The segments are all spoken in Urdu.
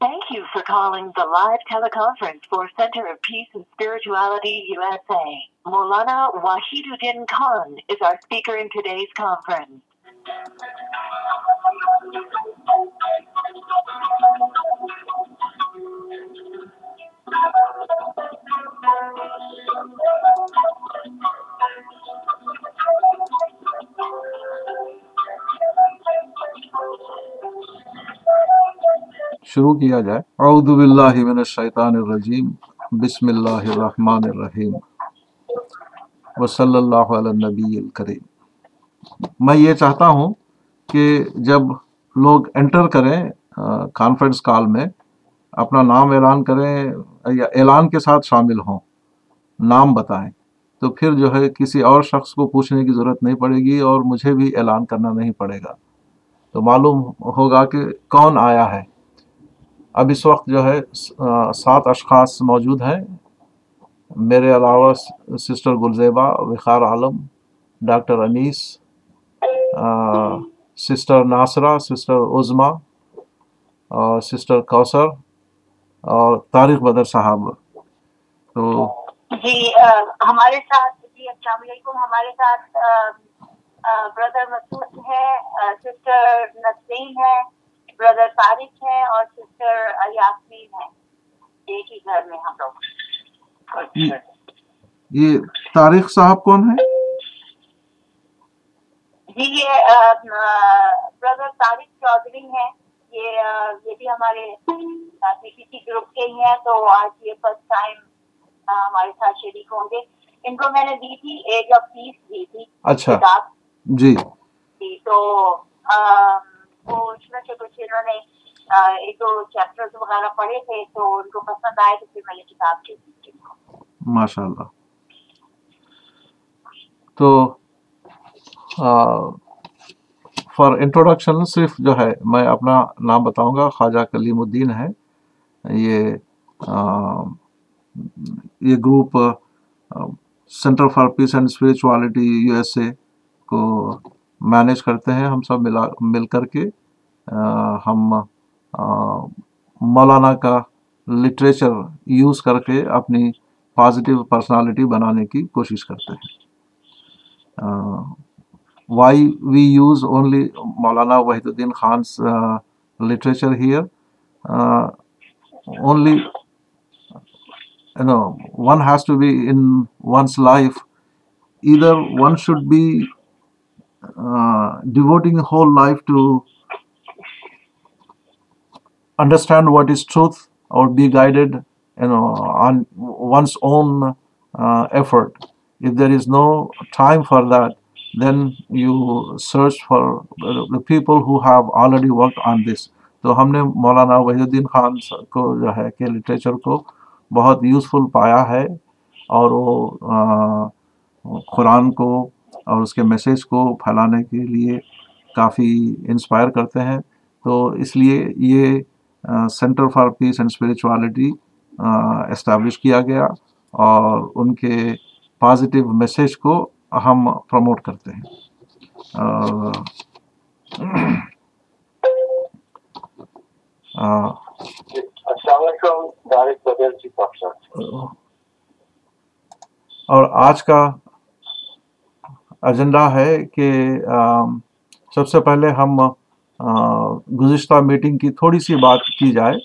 Thank you for calling the live teleconference for Center of Peace and Spirituality USA. Maulana Wahiduddin Khan is our speaker in today's conference. شروع کیا جائے۔ اعوذ باللہ من الشیطان الرجیم۔ بسم اللہ الرحمن الرحیم۔ وصلی اللہ علی النبی الکریم۔ میں یہ چاہتا ہوں کہ جب لوگ انٹر کریں کانفرنس کال میں اپنا نام اعلان کریں یا اعلان کے ساتھ شامل ہوں، نام بتائیں، تو پھر جو ہے کسی اور شخص کو پوچھنے کی ضرورت نہیں پڑے گی اور مجھے بھی اعلان کرنا نہیں پڑے گا۔ تو معلوم ہوگا کہ کون آیا ہے۔ اب اس وقت جو ہے سات اشخاص موجود ہیں۔ میرے علاوہ sister Gulzeba Waqar Alam, doctor Anees sister Nasira, sister Uzma اور سسٹر کوثر اور طارق بدر صاحب۔ تو جی ہمارے ساتھ جی السلام علیکم۔ ہمارے ساتھ بردر مسعود ہے سسٹر نسرین ہے۔ بردر طارق ہے اور سسٹر یاسمین ہے ایک ہی گھر میں ہم لوگ۔ یہ طارق صاحب کون ہے جی یہ بردر طارق چودھری ہیں۔ یہ یہ بھی ہمارے کسی گروپ کے ہی ہیں تو آج یہ فرسٹ ٹائم ہمارے ساتھ شریک ہوں گے۔ ان کو میں نے دی تھی ایج آف پیس دی تھی اچھا۔ جی۔ تو سے انہوں نے ایک دو وغیرہ پڑھے تھے تو ان کو پسند آئے تو پھر میں یہ کتاب ماشاء اللہ تو فار انٹروڈکشن صرف جو ہے، میں اپنا نام بتاؤں گا، خواجہ کلیم الدین ہے۔ یہ یہ group center for peace and spirituality U S A کو مینیج کرتے ہیں ہم سب ملا مل کر کے ہم مولانا کا لٹریچر یوز کر کے اپنی پازیٹیو پرسنالٹی بنانے کی کوشش کرتے ہیں۔ Why we use only Maulana Wahid Uddin Khan's literature here only you know one has to be in one's life either one should be uh, devoting whole life to understand what is truth or be guided you know on one's own uh, effort if there is no time for that then you search for the people who have already worked on this تو ہم نے مولانا وحید الدین خان کو جو ہے کہ لٹریچر کو بہت یوزفل پایا ہے اور وہ قرآن کو اور اس کے میسیج کو پھیلانے کے لیے کافی انسپائر کرتے ہیں۔ تو اس لیے یہ center for peace and spirituality establish کیا گیا اور ان کے پازیٹیو میسیج کو ہم پروموٹ کرتے ہیں۔ اور آج کا ایجنڈا ہے کہ سب سے پہلے ہم گزشتہ میٹنگ کی تھوڑی سی بات کی جائے۔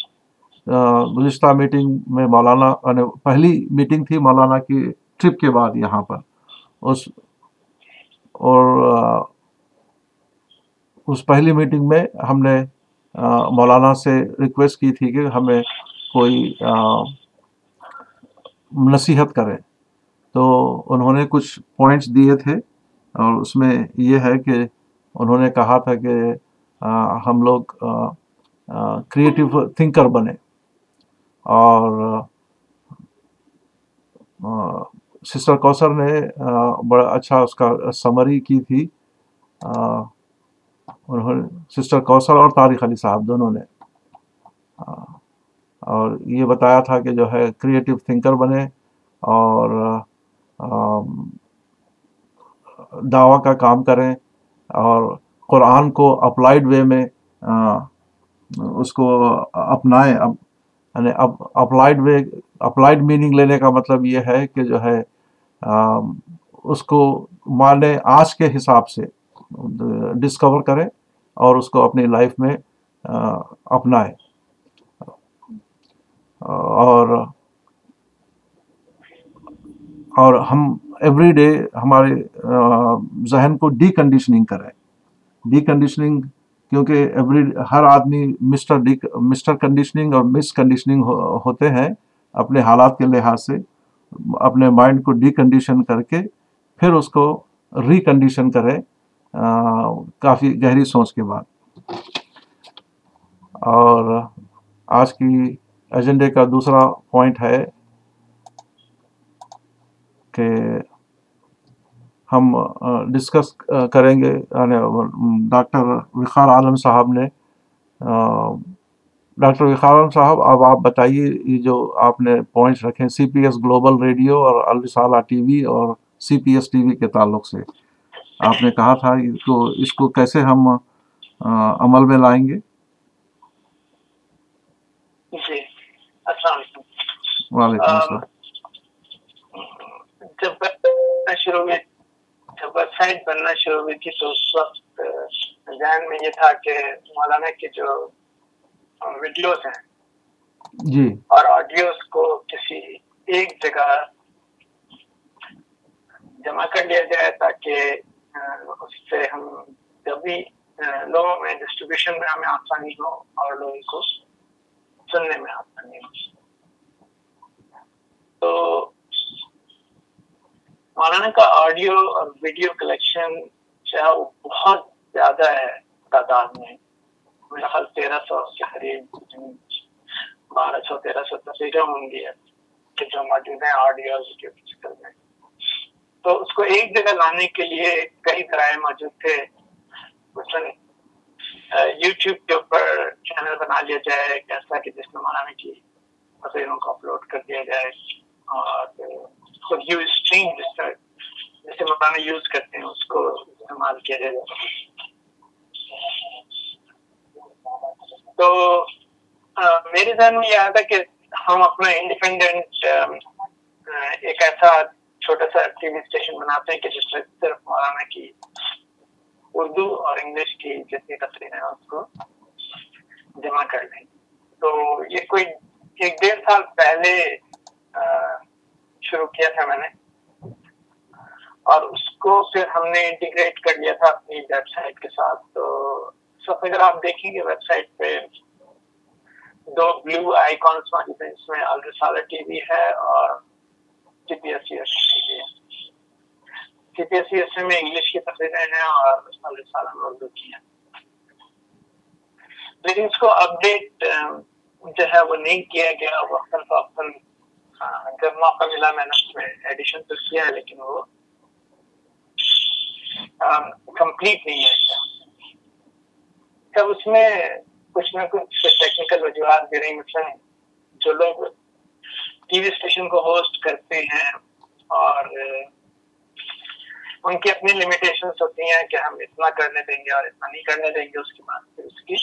گزشتہ میٹنگ میں مولانا یعنی پہلی میٹنگ تھی مولانا کی ٹرپ کے بعد یہاں پر۔ اس، اور اس پہلی میٹنگ میں ہم نے مولانا سے ریکویسٹ کی تھی کہ ہمیں کوئی نصیحت کرے تو انہوں نے کچھ پوائنٹس دیے تھے۔ اور اس میں یہ ہے کہ انہوں نے کہا تھا کہ ہم لوگ کریٹیو تھنکر بنے۔ اور سسٹر کوثر نے بڑا اچھا اس کا سمری کی تھی۔ انہوں نے سسٹر کوثر اور طارق علی صاحب دونوں نے۔ اور یہ بتایا تھا کہ جو ہے کریٹیو تھنکر بنے۔ اور دعویٰ کا کام کریں اور قرآن کو اپلائیڈ وے میں اس کو اپنائیں۔ یعنی اپلائڈ وے اپلائڈ میننگ لینے کا مطلب یہ ہے کہ جو ہے اس کو مانے آج کے حساب سے، ڈسکور کرے اور اس کو اپنی لائف میں اپنائے اور اور ہم ایوری ڈے ہمارے ذہن کو ڈی کنڈیشننگ کریں ڈی کنڈیشننگ کیونکہ ایوری ہر آدمی مسٹر ڈی مسٹر کنڈیشننگ اور مس کنڈیشننگ ہوتے ہیں اپنے حالات کے لحاظ سے۔ اپنے مائنڈ کو ڈی کنڈیشن کر کے پھر اس کو ری کنڈیشن کرے کافی گہری سوچ کے بعد۔ اور آج کی ایجنڈے کا دوسرا پوائنٹ ہے کہ ہم ڈسکس کریں گے۔ یعنی ڈاکٹر وقار عالم صاحب نے ڈاکٹر وقار عالم صاحب اب آپ بتائیے یہ جو آپ نے پوائنٹس رکھے C P S global radio اور الرسالہ ٹی وی اور سی پی ایس ٹی وی کے تعلق سے۔ آپ نے کہا تھا تو اس کو کیسے ہم عمل میں لائیں گے؟ جی السلام علیکم۔ وعلیکم السلام۔ جب شروع میں ویب سائٹ بننا شروع ہوئی تھی تو اس وقت ذہن میں یہ تھا کہ مولانا کے جو ویڈیوز ہیں جی۔ اور آڈیوز کو کسی ایک جگہ جمع کر لیا جائے تاکہ اس سے ہم جب بھی لوگوں میں ڈسٹریبیوشن میں ہمیں آسانی ہو اور لوگوں کو سننے میں آسانی ہو۔ تو مولانا کا آڈیو اور ویڈیو کلیکشن جو ہے وہ بہت زیادہ ہے تعداد میں۔ میرا خیال تیرہ سو کے قریب یعنی بارہ سو، تیرہ سو تصویریں ہوں گی کہ جو موجود ہیں آڈیو اور ویڈیو فزیکل میں۔ تو اس کو ایک جگہ لانے کے لیے کئی ذرائع موجود تھے۔ مثلاً یوٹیوب کے اوپر چینل بنا لیا جائے ایسا کہ جس میں مولانا کی تصویروں کو اپلوڈ کر دیا جائے۔ اور خود یو اسٹریم جس طرح جیسے مولانا یوز کرتے ہیں، اس کو استعمال کیا جائے تو میرے ذہن میں یہ آیا تھا کہ ہم اپنا انڈیپینڈنٹ ایک ایسا چھوٹا سا ٹی وی اسٹیشن بناتے ہیں کہ جس میں صرف مولانا کی اردو اور انگلش کی جتنی تفریح ہیں، اس کو جمع کر لیں۔ تو یہ کوئی ایک ڈیڑھ سال پہلے شروع کیا تھا میں نے۔ اور اس کو پھر ہم نے انٹیگریٹ کر لیا تھا اپنی ویب سائٹ کے ساتھ۔ تو سب اگر آپ دیکھیں گے ویب سائٹ پہ دو بلو آئیکانس موجود ہیں اس میں الرسالہ ٹی وی ہے اور C P S C S T V ہے۔ C P S C S میں انگلش کی تقریریں ہیں اور الرسالہ میں اردو کی ہیں۔ لیکن اس کو اپڈیٹ جو ہے وہ نہیں کیا گیا۔ وقتاً فوقتاً جب موقع ملا میں نے ایڈیشن تو کیا ہے، لیکن وہ کمپلیٹ نہیں ہے تب اس میں کچھ نہ کچھ ٹیکنیکل وجوہات بھی رہی، مثلا جو لوگ ٹی وی اسٹیشن کو ہوسٹ کرتے ہیں اور ان کی اپنی لمیٹیشن ہوتی ہیں کہ ہم اتنا کرنے دیں گے اور اتنا نہیں کرنے دیں گے، اس کے بعد پھر اس کی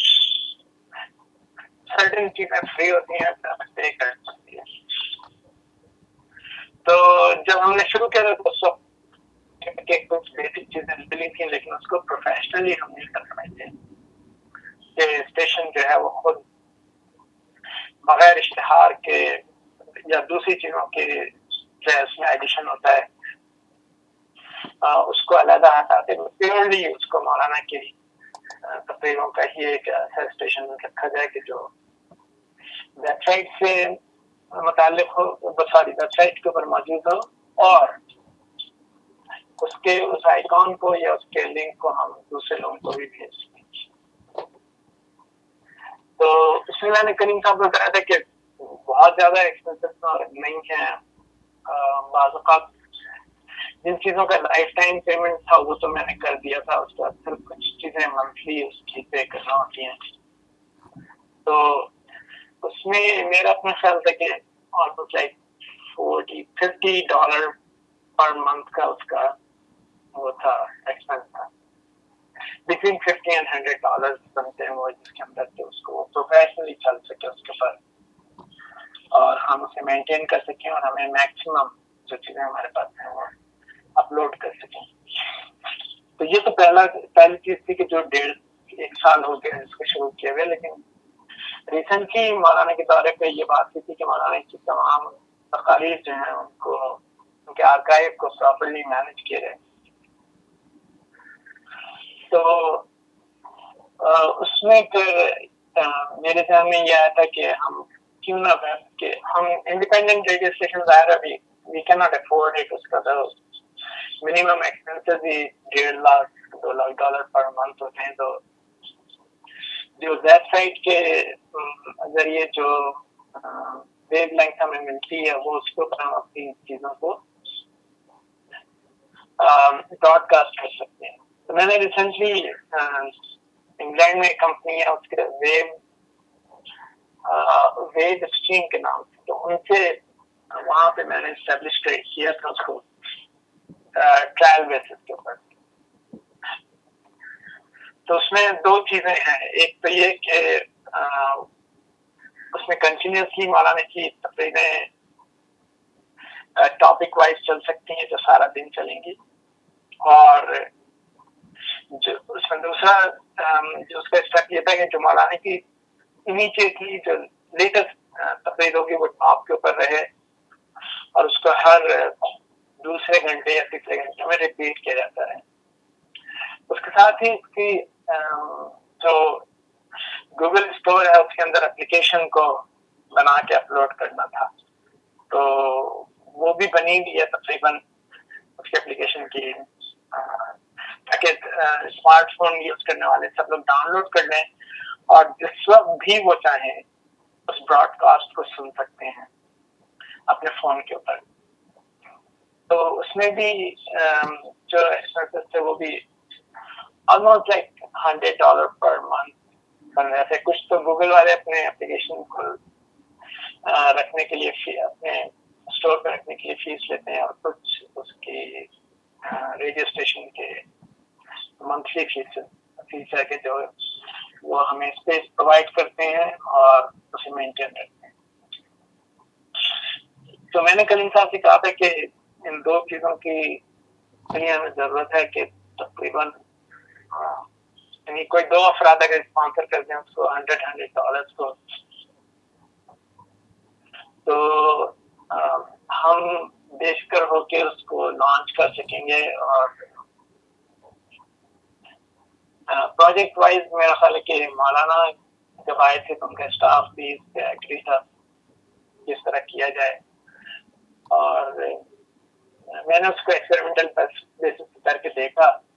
سرٹن چیزیں فری ہوتی ہیں پے کر سکتی ہیں۔ تو جب ہم نے شروع کیا تو اس وقت کچھ بیسک چیزیں ملی تھیں، لیکن اس کو پروفیشنلی ہم نہیں کر رہے تھے کہ اسٹیشن جو ہے وہ خود بغیر اشتہار کے یا دوسری چیزوں کے جو ہے اس میں ایڈیشن ہوتا ہے۔ اس کو علیحدہ ہٹاتے پیورلی اس کو مولانا کی تقریروں کا ہی ایک ایسا اسٹیشن رکھا جائے کہ جو ویب سائٹ سے متعلق ہو ساری ویب سائٹ کے اوپر موجود ہو اور اس کے، اس آئیکن کو یا اس کے لنک کو ہم دوسرے لوگوں کو بھی بھیج سکیں تو اس میں میں نے کریم صاحب کو کہا تھا کہ بہت زیادہ ایکسپینسو نہیں ہے۔ بعض اوقات جن چیزوں کا لائف ٹائم پیمنٹ تھا، وہ تو میں نے کر دیا تھا۔ اس کے بعد صرف کچھ چیزیں منتھلی اس کی پے کرنا ہوتی ہیں۔ تو اس میں میرا اپنا خیال تھا کہ almost like forty fifty dollar per month کا اس کا وہ تھا ایکسپینس تھا. Between fifty and hundred dollar بنتے ہیں وہ جس کے اندر سے اس کو پروفیشنلی چل سکے اس کے اوپر. اور ہم اسے مینٹین کر سکیں اور ہمیں میکسیمم جو چیزیں ہمارے پاس ہیں وہ اپلوڈ کر سکیں. تو یہ تو پہلا، پہلی چیز تھی کہ جو ڈیڑھ، ایک سال ہو گیا اس کو شروع کیے ہوئے، لیکن ریسنٹلی مولانا کے دورے پہ یہ بات کی تھی کہ مولانا کی تمام تقاریر جو ہیں، ان کو، ان کے آرکائیو کو پراپرلی مینج کیے رہے تو اس میں پھر میرے ذہن میں یہ آیا تھا کہ ہم کیوں نہ کہ ہم انڈیپینڈنٹ ریڈیو اسٹیشن ظاہر ابھی وی کی ناٹ افورڈ اٹ اس کا تو منیمم ایکسپینسز ہی ڈیڑھ لاکھ، دو لاکھ ڈالر پر منتھ ہوتے ہیں، تو جو ویب سائٹ کے ذریعے جو ویب لینک ہمیں ملتی ہے، وہ اس کے اوپر ہم اپنی چیزوں کو براڈ کاسٹ کر سکتے ہیں۔ تو میں نے ریسنٹلی انگلینڈ میں کمپنی ہے، اس کے ویب ویب اسٹریم کے نام سے۔ تو ان سے وہاں پہ میں نے اسٹیبلش کیا تھا اس کو ٹرائل بیسس کے اوپر۔ تو اس میں دو چیزیں ہیں۔ ایک تو یہ کہ اس میں کنٹینیوسلی مولانا کی تقریریں ٹاپک وائز چل سکتی ہیں جو سارا دن چلیں گی۔ اور جو اس میں دوسرا جو اس کا اسٹیپ یہ تھا کہ جو مولانا کی امیڈیٹلی جو لیٹسٹ تقریر ہوگی، وہ ٹاپ کے اوپر رہے۔ اور اس کو ہر دوسرے گھنٹے یا تیسرے گھنٹے میں ریپیٹ کیا جاتا ہے اس کے ساتھ ہی اس کی جو گوگل اسٹور ہے اس کے اندر اپلیکیشن کو بنا کے اپلوڈ کرنا تھا۔ تو وہ بھی بنی ہوئی ہے تقریباً۔ اس کی اپلیکیشن کی تاکہ اسمارٹ فون یوز کرنے والے سب لوگ ڈاؤن لوڈ کر لیں۔ اور جس وقت بھی وہ چاہیں، اس براڈ کاسٹ کو سن سکتے ہیں اپنے فون کے اوپر۔ تو اس میں بھی جو ایکسپینسز تھے وہ بھی almost like hundred dollar per month بن رہے تھے کچھ تو گوگل والے اپنے اپلیکیشن کو رکھنے کے لیے اپنے اسٹور پہ رکھنے کے لیے فیس لیتے ہیں اور کچھ اس کی ریڈیو اسٹیشن کے منتھلی فیس فیس ہے کہ جو وہ ہمیں اسپیس پرووائڈ کرتے ہیں اور اسے مینٹین رکھتے ہیں تو میں نے کلیم صاحب سے کہا تھا کہ ان دو چیزوں کی ہمیں ضرورت ہے کہ تقریباً یعنی کوئی دو افراد اگر اسپانسر کر دیں اس کو ہنڈریڈ ہنڈریڈ ڈالر کو۔ تو ہم بیچ کر ہو کے اس کو لانچ کر سکیں گے اور پروجیکٹ وائز میرا خیال ہے کہ مولانا جب آئے تھے تو ان کا اسٹاف بھی اس پہ ایگری تھا کس طرح کیا جائے۔ اور میں نے اس کو ایکسپیریمنٹل بیسس کر کے دیکھا۔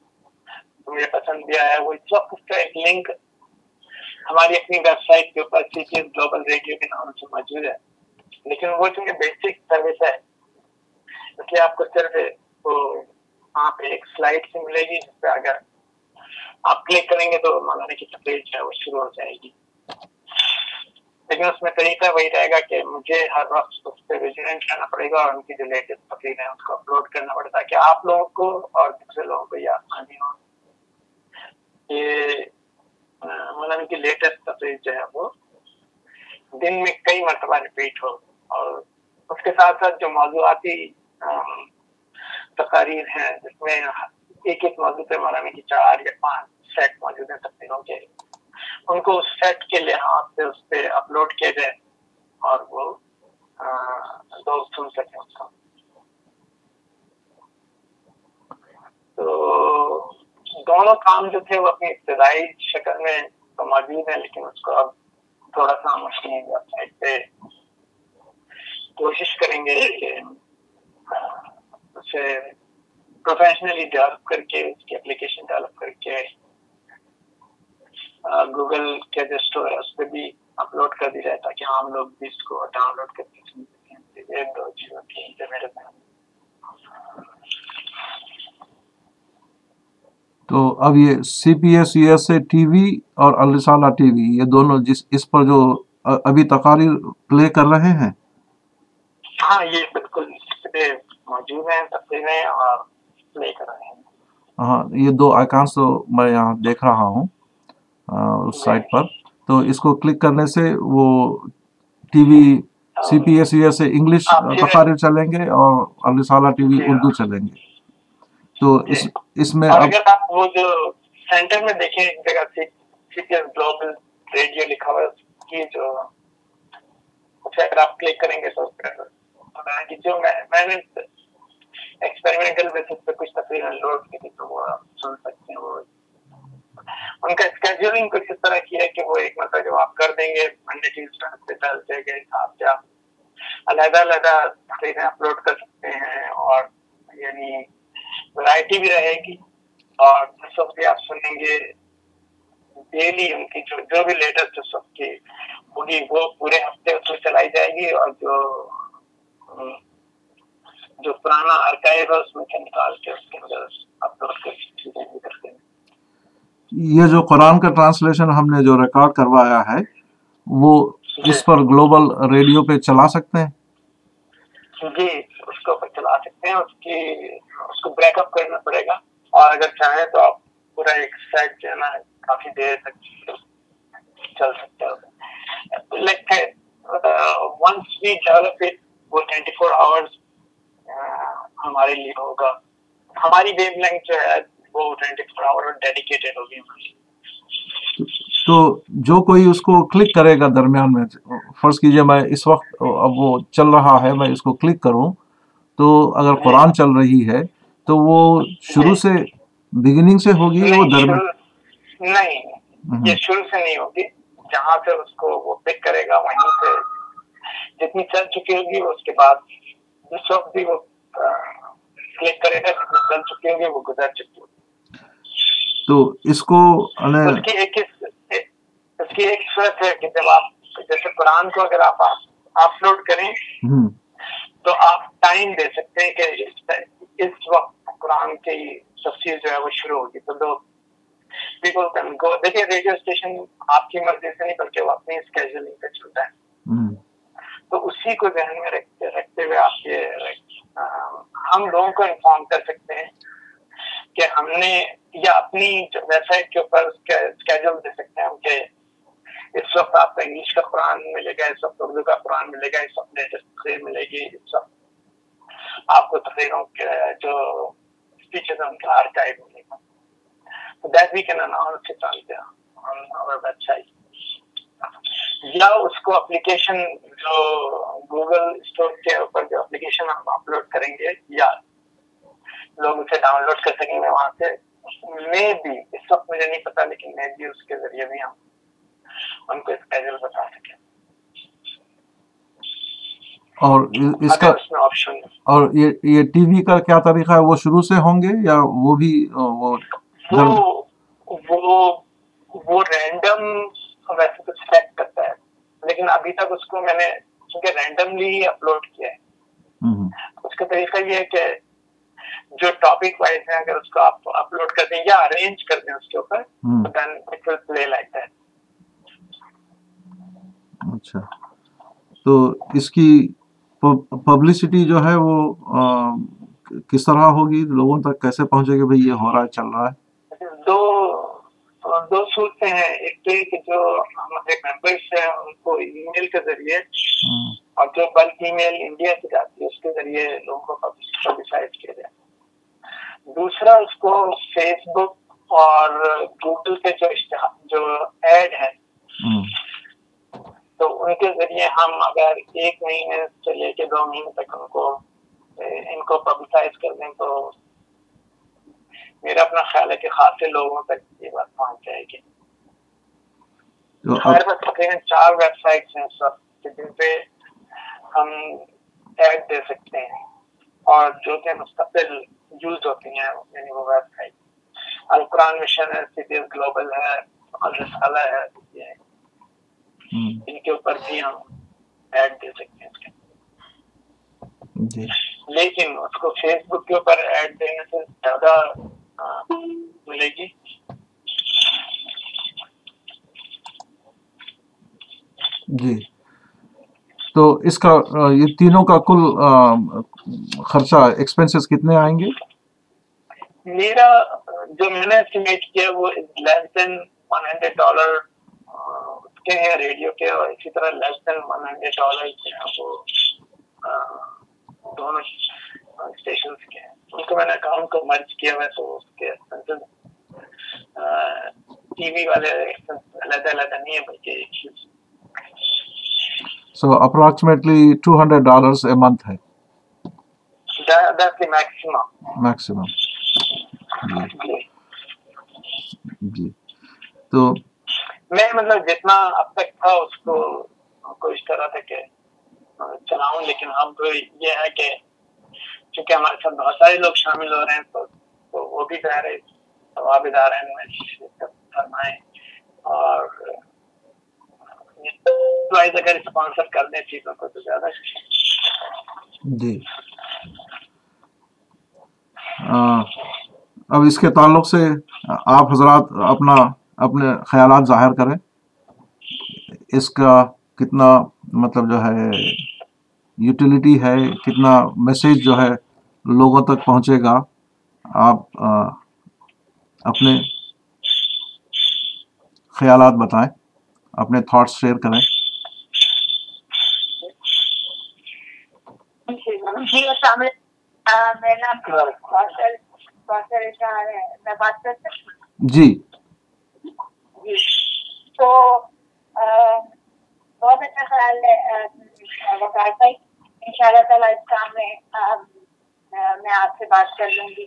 مجھے پسند بھی آیا وہ اس وقت اس کا ایک لنک ہماری اپنی ویب سائٹ کے اوپر C P S global radio کے نام سے موجود ہے۔ لیکن وہ چونکہ بیسک سروس ہے، اس لیے آپ کو صرف وہاں پہ ایک سلائڈ سے ملے گی جس پہ اگر آپ کلک کریں گے تو مولانا کی تقریر جو ہے وہ شروع ہو جائے گی۔ لیکن اس میں طریقہ وہی رہے گا کہ مجھے ہر وقت اس پہ ویجیلنٹ رہنا پڑے گا اور ان کی جو لیٹسٹ تقریر ہے اس کو اپلوڈ کرنا پڑتا ہے کہ آپ لوگوں کو اور دوسرے لوگوں کو یہ آسانی ہو۔ مولانا کی لیٹسٹ تقریر جو ہے وہ دن میں کئی مرتبہ ریپیٹ ہو اور اس کے ساتھ ساتھ جو موضوعاتی تقاریر ہیں جس میں ایک ایک موضوع پہ مولانا کی چار یا پانچ سیٹ موجود ہیں تقریروں کے ان کو اس سیٹ کے لحاظ سے اس پہ اپلوڈ کیا جائے اور وہ لوگ سن سکیں اس کو تو دونوں کام جو تھے وہ اپنی ابتدائی شکل میں تو موجود ہیں، لیکن اس کو اب تھوڑا سا ہم اپنی ویب سائٹ پہ کوشش کریں گے کہ اسے پروفیشنلی ڈیولپ کر کے، اس کی اپلیکیشن ڈیولپ کر کے گوگل کے جو اسٹور ہے، اس پہ بھی اپلوڈ کر دی جائے تاکہ عام لوگ بھی اس کو ڈاؤن لوڈ کر کے سن سکیں۔ ایک دو چیزوں کی جو میرے تو اب یہ C P S U S A T V اور الرسالہ ٹی وی یہ دونوں جس اس پر جو ابھی تقاریر پلے کر رہے ہیں؟ ہاں یہ بالکل موجود ہیں تقریریں اور پلے کر رہے ہیں۔ ہاں یہ دو آئیکانس تو میں یہاں دیکھ رہا ہوں اس سائٹ پر۔ تو اس کو کلک کرنے سے وہ T V C P S V S سے انگلش پھر- تقاریر چلیں گے اور الرسالہ ٹی وی جی اردو ہاں۔ چلیں گے۔ تو اس اس میں اگر آپ وہ جو سینٹر میں دیکھیں ایک جگہ C P S global radio لکھا ہوا ہے اس کی جو اگر آپ کلک کریں گے تو جو میں میں نے ایکسپیریمنٹل بیسس پہ کچھ لوڈ کی تھی تو وہ آپ سن سکتے ہیں وہ ان کا اسکیجولنگ کچھ اس طرح کی ہے کہ وہ ایک مطلب آپ کر دیں گے منڈے ٹیوزڈے کے حساب سے آپ علیحدہ علیحدہ تقریریں اپلوڈ کر سکتے ہیں اور یعنی ورائٹی بھی رہے گی اور بھی آپ سنیں گے ڈیلی ان کی جو جو بھی لیٹسٹ اس وقت کی ہوگی وہ پورے ہفتے اس میں چلائی جائے گی اور جو جو پرانا ارکائیو ہے اس میں سے نکال کے اس کے اندر اپلوڈ کر چیزیں بھی کرتے ہیں۔ یہ جو قرآن کا ٹرانسلیشن ہم نے جو ریکارڈ کروایا ہے وہ اس پر گلوبل ریڈیو پہ چلا سکتے ہیں؟ جی اس کو چلا سکتے ہیں۔ اس کی کو بریک اپ کرنا پڑے گا۔ اور اگر چاہیں تو آپ پورا ایک سیٹ جو ہے نا، کافی دیر تک چل سکتے ہو like once we develop it وہ ٹوینٹی فور آورس ہمارے لیے ہوگا۔ ہماری ویو لینگ جو ہے، وہ ٹوینٹی فور آور ڈیڈیکیٹڈ ہوگی۔ ہماری تو جو کوئی اس کو کلک کرے گا درمیان میں، فرض کیجیے میں اس وقت، اب وہ چل رہا ہے، میں اس کو کلک کروں۔ تو اگر قرآن چل رہی ہے تو وہ شروع سے بگننگ سے ہوگی وہ نہیں درمیان؟ نہیں یہ شروع سے نہیں ہوگی۔ جہاں سے اس کو وہ پک کرے گا وہیں سے جتنی چل چکی ہوگی اس کے بعد جس وقت بھی وہ کلک کرے گا جتنی چل چکی ہوگی وہ گزر چکی ہوگی۔ تو اس کو اس کی ایک اس کی ایک صورت ہے کہ جب آپ جیسے قرآن کو اگر آپ اپلوڈ کریں تو آپ ٹائم دے سکتے ہیں کہ اس- اس وقت قرآن کی تفسیر جو ہے وہ شروع ہوگی۔ تو لوگ پیپل کین گو دیکھیے ریڈیو اسٹیشن آپ کی مرضی سے نہیں بلکہ وہ اپنی اسکیجولنگ پہ چلتا ہے۔ تو اسی کو ذہن میں رکھتے رکھتے ہوئے آپ یہ ہم لوگوں کو انفارم کر سکتے ہیں کہ ہم نے یا اپنی ویب سائٹ کے اوپر اسکیجول دے سکتے ہیں ہم کہ اس وقت آپ کو انگلش کا قرآن ملے گا اس وقت اردو کا قرآن ملے گا اس وقت لیٹسٹ تقریر ملے گی اس وقت آپ کو تقریروں کے جو اسپیچز ہیں ان کا آرکائیو ملے گا that we can announce it on hour یا اس کو اپلیکیشن جو گوگل اسٹور کے اوپر جو اپلیکیشن ہم اپلوڈ کریں گے یا لوگ اسے ڈاؤن لوڈ کر سکیں گے وہاں سے میں بھی اس وقت مجھے نہیں پتا لیکن میں بھی اس کے ذریعے بھی ہم ان کو اسکیجول بتا سکیں اور اس کا آپشن اور یہ یہ ٹی وی کا کیا طریقہ ہے؟ وہ شروع سے ہوں گے یا وہ بھی وہ رینڈم ویسے تو سلیکٹ کرتا ہے لیکن ابھی تک اس کو میں نے چونکہ رینڈملی اپلوڈ کیا ہے اس کا طریقہ یہ ہے کہ جو ٹاپک وائز ہے اگر اس کو آپ اپلوڈ کر دیں یا ارینج کر دیں اس کے اوپر then it will play like that اچھا۔ تو اس کی پبلسٹی جو ہے وہ کس طرح ہوگی؟ لوگوں تک کیسے پہنچے گی بھئی یہ ہو رہا ہے چل رہا ہے؟ دو دو صورتیں ہیں ایک تو یہ کہ جو ہمارے ممبرس ہیں ان کو ای میل کے ذریعے ہم، اور جو بلک ای میل انڈیا سے جاتی ہے اس کے ذریعے لوگوں کو پبلسائز کیا جائے۔ دوسرا اس کو فیس بک اور گوگل کے جو اشتہار جو ایڈ ہے ہم، تو ان کے ذریعے ہم اگر ایک مہینے سے لے کے دو مہینے تک ان کو ان کو پبلسائز کر دیں تو میرا اپنا خیال ہے کہ خاصے لوگوں تک یہ بات پہنچ جائے گی۔ ہمارے پاس تقریباً چار ویب سائٹس ہیں سب کہ جن پہ ہم ایڈ دے سکتے ہیں اور جو کہ مستقل یوز ہوتی ہیں یعنی وہ ویب سائٹ القرآن مشن ہے سی گلوبل ہے الرسالہ ہے یہ ہم، ان کے اوپر بھی ہم ایڈ دے سکتے ہیں جی۔ لیکن اس کو فیس بک کے اوپر ایڈ دینے سے زیادہ ملے گی۔ جی۔ تو اس کا یہ تینوں کا کل خرچہ ایکسپینسز کتنے آئیں گے؟ میرا جو میں نے اسٹیمیٹ کیا وہ less than one hundred dollar کے ہیں ریڈیو کے اور اسی طرح دین ون ہنڈریڈ ڈالر کے ہیں وہ دونوں اسٹیشن کے ہیں۔ ان کو میں نے اکاؤنٹ کو مرچ کیا ہوا تو اس کے ٹی وی والے علیحدہ علیحدہ نہیں ہے بلکہ ایک ہی۔ So approximately two hundred dollars a month ہے۔ میکسیمم جی۔ تو میں مطلب جتنا اب تک تھا اس کو کوشش کر رہا تھا کہ چلاؤں لیکن اب یہ ہے کہ چونکہ ہمارے ساتھ بہت سارے لوگ شامل ہو رہے ہیں تو, تو وہ بھی چاہ رہے ثواب ادارہ میں فرمائیں۔ اور اگر اسپانسر کر دیں چیزوں کو تو زیادہ اچھا جی۔ اب اس کے تعلق سے آپ حضرات اپنا اپنے خیالات ظاہر کریں۔ اس کا کتنا مطلب جو ہے یوٹیلیٹی ہے کتنا میسیج جو ہے لوگوں تک پہنچے گا۔ آپ اپنے خیالات بتائیں اپنے تھاٹس شیئر کریں۔ جی السلام علیکم۔ میرا نام میں بات کر سکتی جی جی۔ تو بہت اچھا خیال ہے وقار بھائی ان شاء اللہ تعالیٰ اس کام میں میں آپ سے بات کر لوں گی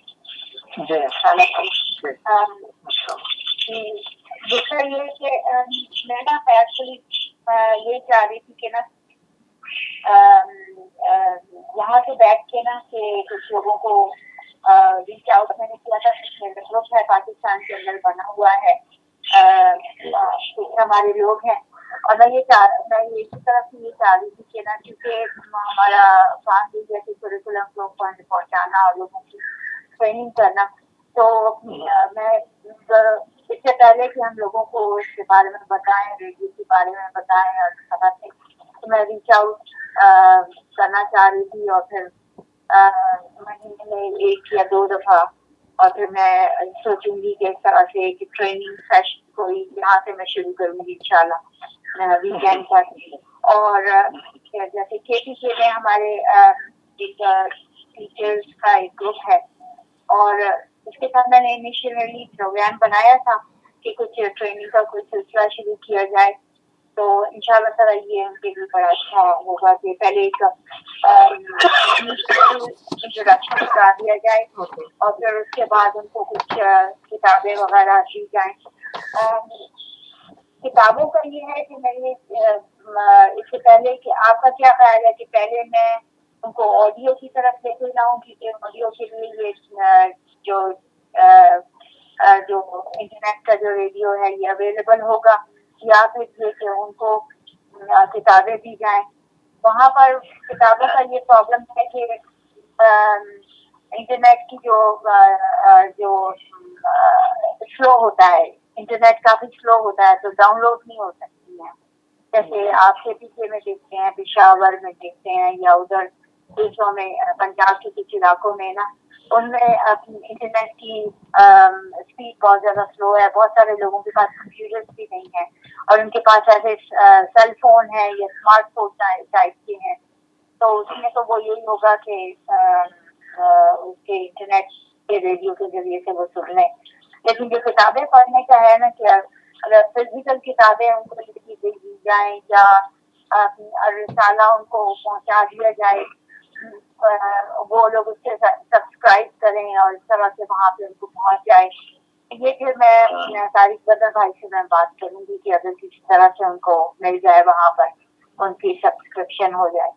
دوسرا یہ کہ میں نا ایکچولی یہ چاہ رہی تھی کہ نا یہاں سے بیٹھ کے نا کہ کچھ لوگوں کو ریچ آؤٹ میں نے کیا تھا گروپ ہے پاکستان کے اندر بنا ہوا ہے ہمارے لوگ ہیں۔ اور میں یہ چاہ، میں اسی طرف سے یہ چاہ رہی تھی کہ نا، کیونکہ ہمارا کام بھی جیسے کریکولم کو فنڈ پہنچانا اور لوگوں کی ٹریننگ کرنا۔ تو میں، اس سے پہلے کہ ہم لوگوں کو اس کے بارے میں بتائیں، ریڈیو کے بارے میں بتائیں اور طرح سے تو میں ریچ آؤٹ کرنا چاہ رہی تھی۔ اور پھر مہینے میں ایک یا دو دفعہ اور پھر میں سوچوں گی کہ اس طرح سے ایک ٹریننگ سیشن کوئی یہاں سے میں شروع کروں گی ان شاء اللہ ویکینڈ پر اور جیسے کے پی کے میں ہمارے ایک ٹیچرس کا ایک گروپ ہے اور اس کے ساتھ میں نے انیشیلی پروگرام بنایا تھا کہ کچھ ٹریننگ کا کوئی سلسلہ شروع کیا جائے۔ تو ان شاء اللہ تعالیٰ یہ ان کے لیے بڑا اچھا ہوگا کہ پہلے ایک انٹروڈکشن کرا دیا جائے اور پھر اس کے بعد ان کو کچھ کتابیں وغیرہ دی جائیں۔ کتابوں کا یہ ہے کہ میں نے اس سے پہلے کہ آپ کا کیا خیال ہے کہ پہلے میں ان کو آڈیو کی طرف لے کے جاؤں کیونکہ آڈیو کے لیے یہ جو جو انٹرنیٹ کا جو ریڈیو ہے یہ اویلیبل ہوگا۔ یا پھر یہ کہ ان کو کتابیں دی جائیں۔ وہاں پر کتابوں کا یہ پرابلم ہے کہ انٹرنیٹ کی جو جو سلو ہوتا ہے انٹرنیٹ کافی سلو ہوتا ہے، تو ڈاؤن لوڈ نہیں ہو سکتی ہے۔ جیسے آپ کے پیچھے میں دیکھتے ہیں، پشاور میں دیکھتے ہیں یا ادھر دیشوں میں، پنجاب کے کچھ علاقوں میں نا ان میں انٹرنیٹ کی اسپیڈ بہت زیادہ سلو ہے، بہت سارے لوگوں کے پاس کمپیوٹر بھی نہیں ہے اور ان کے پاس ایسے سیل فون ہے یا اسمارٹ فون ٹائپ کے ہیں۔ تو اس میں تو وہ یہی ہوگا کہ اس کے انٹرنیٹ کے ریڈیو کے ذریعے سے وہ سن لیں۔ لیکن جو کتابیں پڑھنے کا ہے نا کہ اگر فزیکل کتابیں ان کو لکھی دی جائیں، یا رسالہ ان کو پہنچا دیا جائے وہ لوگ اس سے سبسکرائب کریں اور اس طرح سے وہاں پہ ان کو پہنچ جائے۔ یہ پھر میں تاریخ بدر بھائی سے میں بات کروں گی کہ اگر کسی طرح سے ان کو مل جائے وہاں پر ان کی سبسکرپشن ہو جائے۔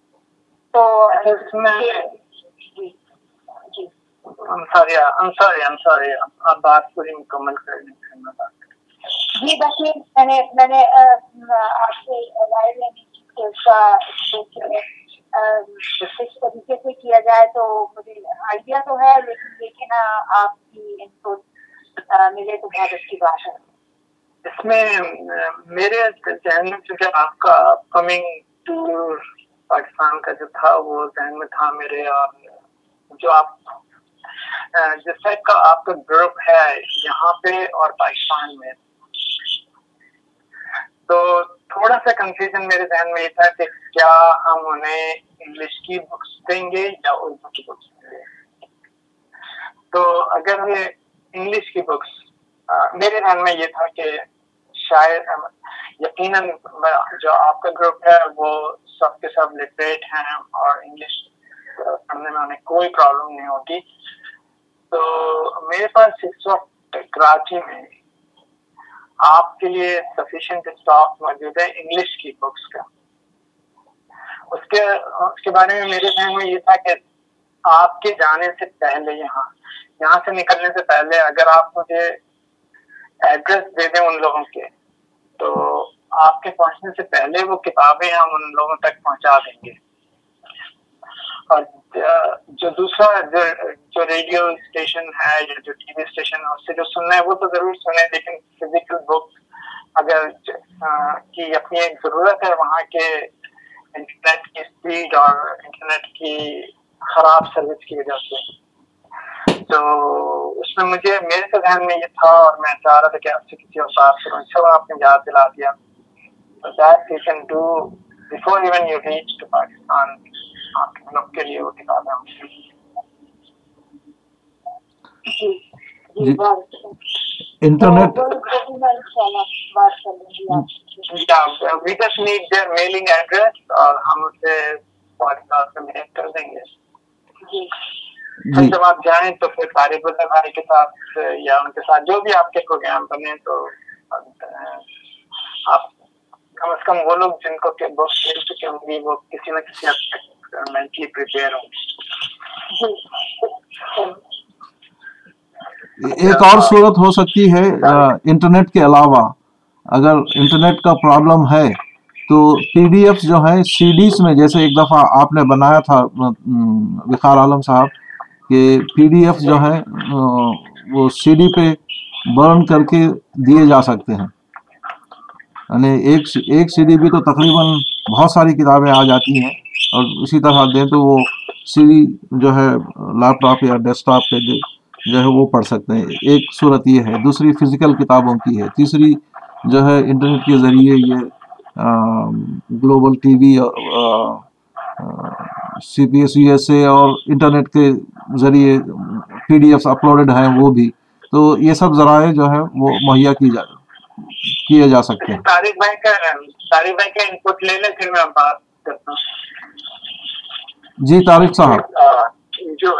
تو جی۔ جی۔ جی بس میں نے میں نے آپ سے رائے لینی اس کا کس طریقے سے کیا جائے تو مجھے آئیڈیا تو ہے، لیکن لیکن آپ کی ان پٹ ملے تو بہت اچھی بات ہے۔ اس میں میرے ذہن میں چونکہ آپ کا اپ کمنگ ٹور پاکستان کا جو تھا، وہ ذہن میں تھا میرے، اور جو آپ جس ٹائپ کا آپ کا گروپ ہے یہاں پہ اور پاکستان میں۔ تو تھوڑا سا کنفیوژن میرے ذہن میں یہ تھا کہ کیا ہم انہیں انگلش کی بکس دیں گے یا اردو کی بکس دیں گے؟ تو اگر ہمیں انگلش کی بکس میرے ذہن میں یہ تھا کہ شاید یقیناً جو آپ کا گروپ ہے، وہ سب کے سب لٹریٹ ہیں اور انگلش پڑھنے میں انہیں کوئی پرابلم نہیں ہوتی تو میرے پاس اس وقت کراچی میں آپ کے لیے سفیشینٹ اسٹاک موجود ہے انگلش کی بکس کا۔ اس کے اس کے بارے میں میرے ذہن میں یہ تھا کہ آپ کے جانے سے پہلے یہاں یہاں سے نکلنے سے پہلے اگر آپ مجھے ایڈریس دے دیں ان لوگوں کے، تو آپ کے پہنچنے سے پہلے وہ کتابیں ہم ان لوگوں تک پہنچا دیں گے۔ جو دوسرا جو ریڈیو اسٹیشن ہے یا جو ٹی وی اسٹیشن ہے، اس سے جو سننا ہے، وہ تو ضرور سنیں، لیکن فزیکل بک اگر کی اپنی ایک ضرورت ہے، وہاں کے انٹرنیٹ کی اسپیڈ اور انٹرنیٹ کی خراب سروس کی وجہ سے۔ تو اس میں مجھے، میرے تو ذہن میں یہ تھا اور میں چاہ رہا تھا کہ آپ سے کسی اور بات کروں۔ چلو آپ نے یاد دلا دیا۔ That you can do before even you reach to Pakistan مطلب جی۔ انٹرنیٹ۔ جی، ہم اسے جب جی۔ اچھا، آپ جائیں تو پھر طارق اللہ بھائی کے ساتھ یا ان کے ساتھ جو بھی آپ کے پروگرام بنے تو آپ کم از کم وہ لوگ جن کو بہت ہوں وہ کسی نہ کسی حد تک I'm mentally prepare on ایک اور صورت ہو سکتی ہے انٹرنیٹ کے علاوہ۔ اگر انٹرنیٹ کا پرابلم ہے تو پی ڈی ایف جو ہیں، سی ڈیز میں جیسے ایک دفعہ آپ نے بنایا تھا وقار عالم صاحب، کہ پی ڈی ایف جو ہیں وہ سی ڈی پہ برن کر کے دیے جا سکتے ہیں۔ یعنی ایک ایک سی ڈی بھی تو تقریباً بہت ساری کتابیں آ جاتی ہیں۔ اور اسی طرح دیں تو وہ سیری جو ہے لیپ ٹاپ یا ڈیسک ٹاپ پہ جو ہے وہ پڑھ سکتے ہیں۔ ایک صورت یہ ہے، دوسری فزیکل کتابوں کی ہے، تیسری جو ہے انٹرنیٹ کے ذریعے یہ global T V C P S, U S A اور انٹرنیٹ کے ذریعے پی ڈی ایف اپلوڈڈ ہیں وہ بھی۔ تو یہ سب ذرائع جو ہے وہ مہیا کی جا کیے جا سکتے ہیں۔ تاریخ بھائی کا تاریخ بھائی کا ان پٹ لے لیں، پھر میں بات کرتا ہوں۔ جی طارق صاحب۔ جو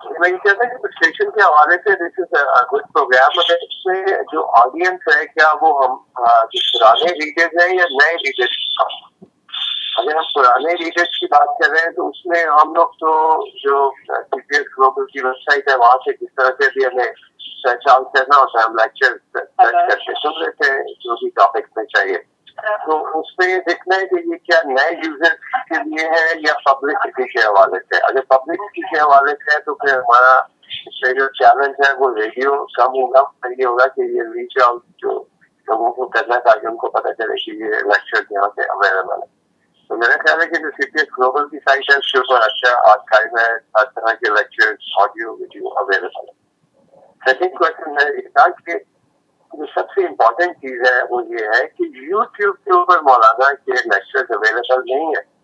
میں یہ کہتا کہ پرسکرپشن کے حوالے سے دس از گڈ پروگرام اس میں جو آڈینس ہے کیا وہ ہم جو پرانے ریڈرز ہیں یا نئے ریڈرز اگر ہم پرانے ریڈرز کی بات کر رہے ہیں تو اس میں ہم لوگ تو جو گلوبل کی ویب سائٹ ہے وہاں سے جس طرح سے بھی ہمیں پہچان کرنا ہوتا ہے ہم لیکچر سرچ کر کے سن لیتے ہیں جو بھی ٹاپکس میں چاہیے۔ تو اس پہ دیکھنا ہے کہ یہ کیا نئے یوزر کے لیے ہے یا پبلسٹی کے حوالے سے؟ اگر پبلسٹی کے حوالے سے ہے تو پھر ہمارا اس پہ جو چیلنج ہے وہ ریڈیو کم ہوگا۔ یہ ہوگا کہ یہ ریچ آؤٹ جو لوگوں کو کرنا تاکہ ان کو پتا چلے کہ یہ لیکچر یہاں سے اویلیبل ہے۔ تو میرا خیال ہے کہ جو سی پی ایس گلوبل کی سائٹ ہے، اس کے اوپر اچھا آج ٹائم ہے، ہر طرح کے لیکچر آڈیو ویڈیو اویلیبل ہے۔ سیکنڈ کوشچن ہے، یہ تھا کہ جو سب سے امپورٹنٹ چیز ہے وہ یہ ہے کہ یوٹیوب کے اوپر مولانا کے لیکچرز اویلیبل نہیں ہے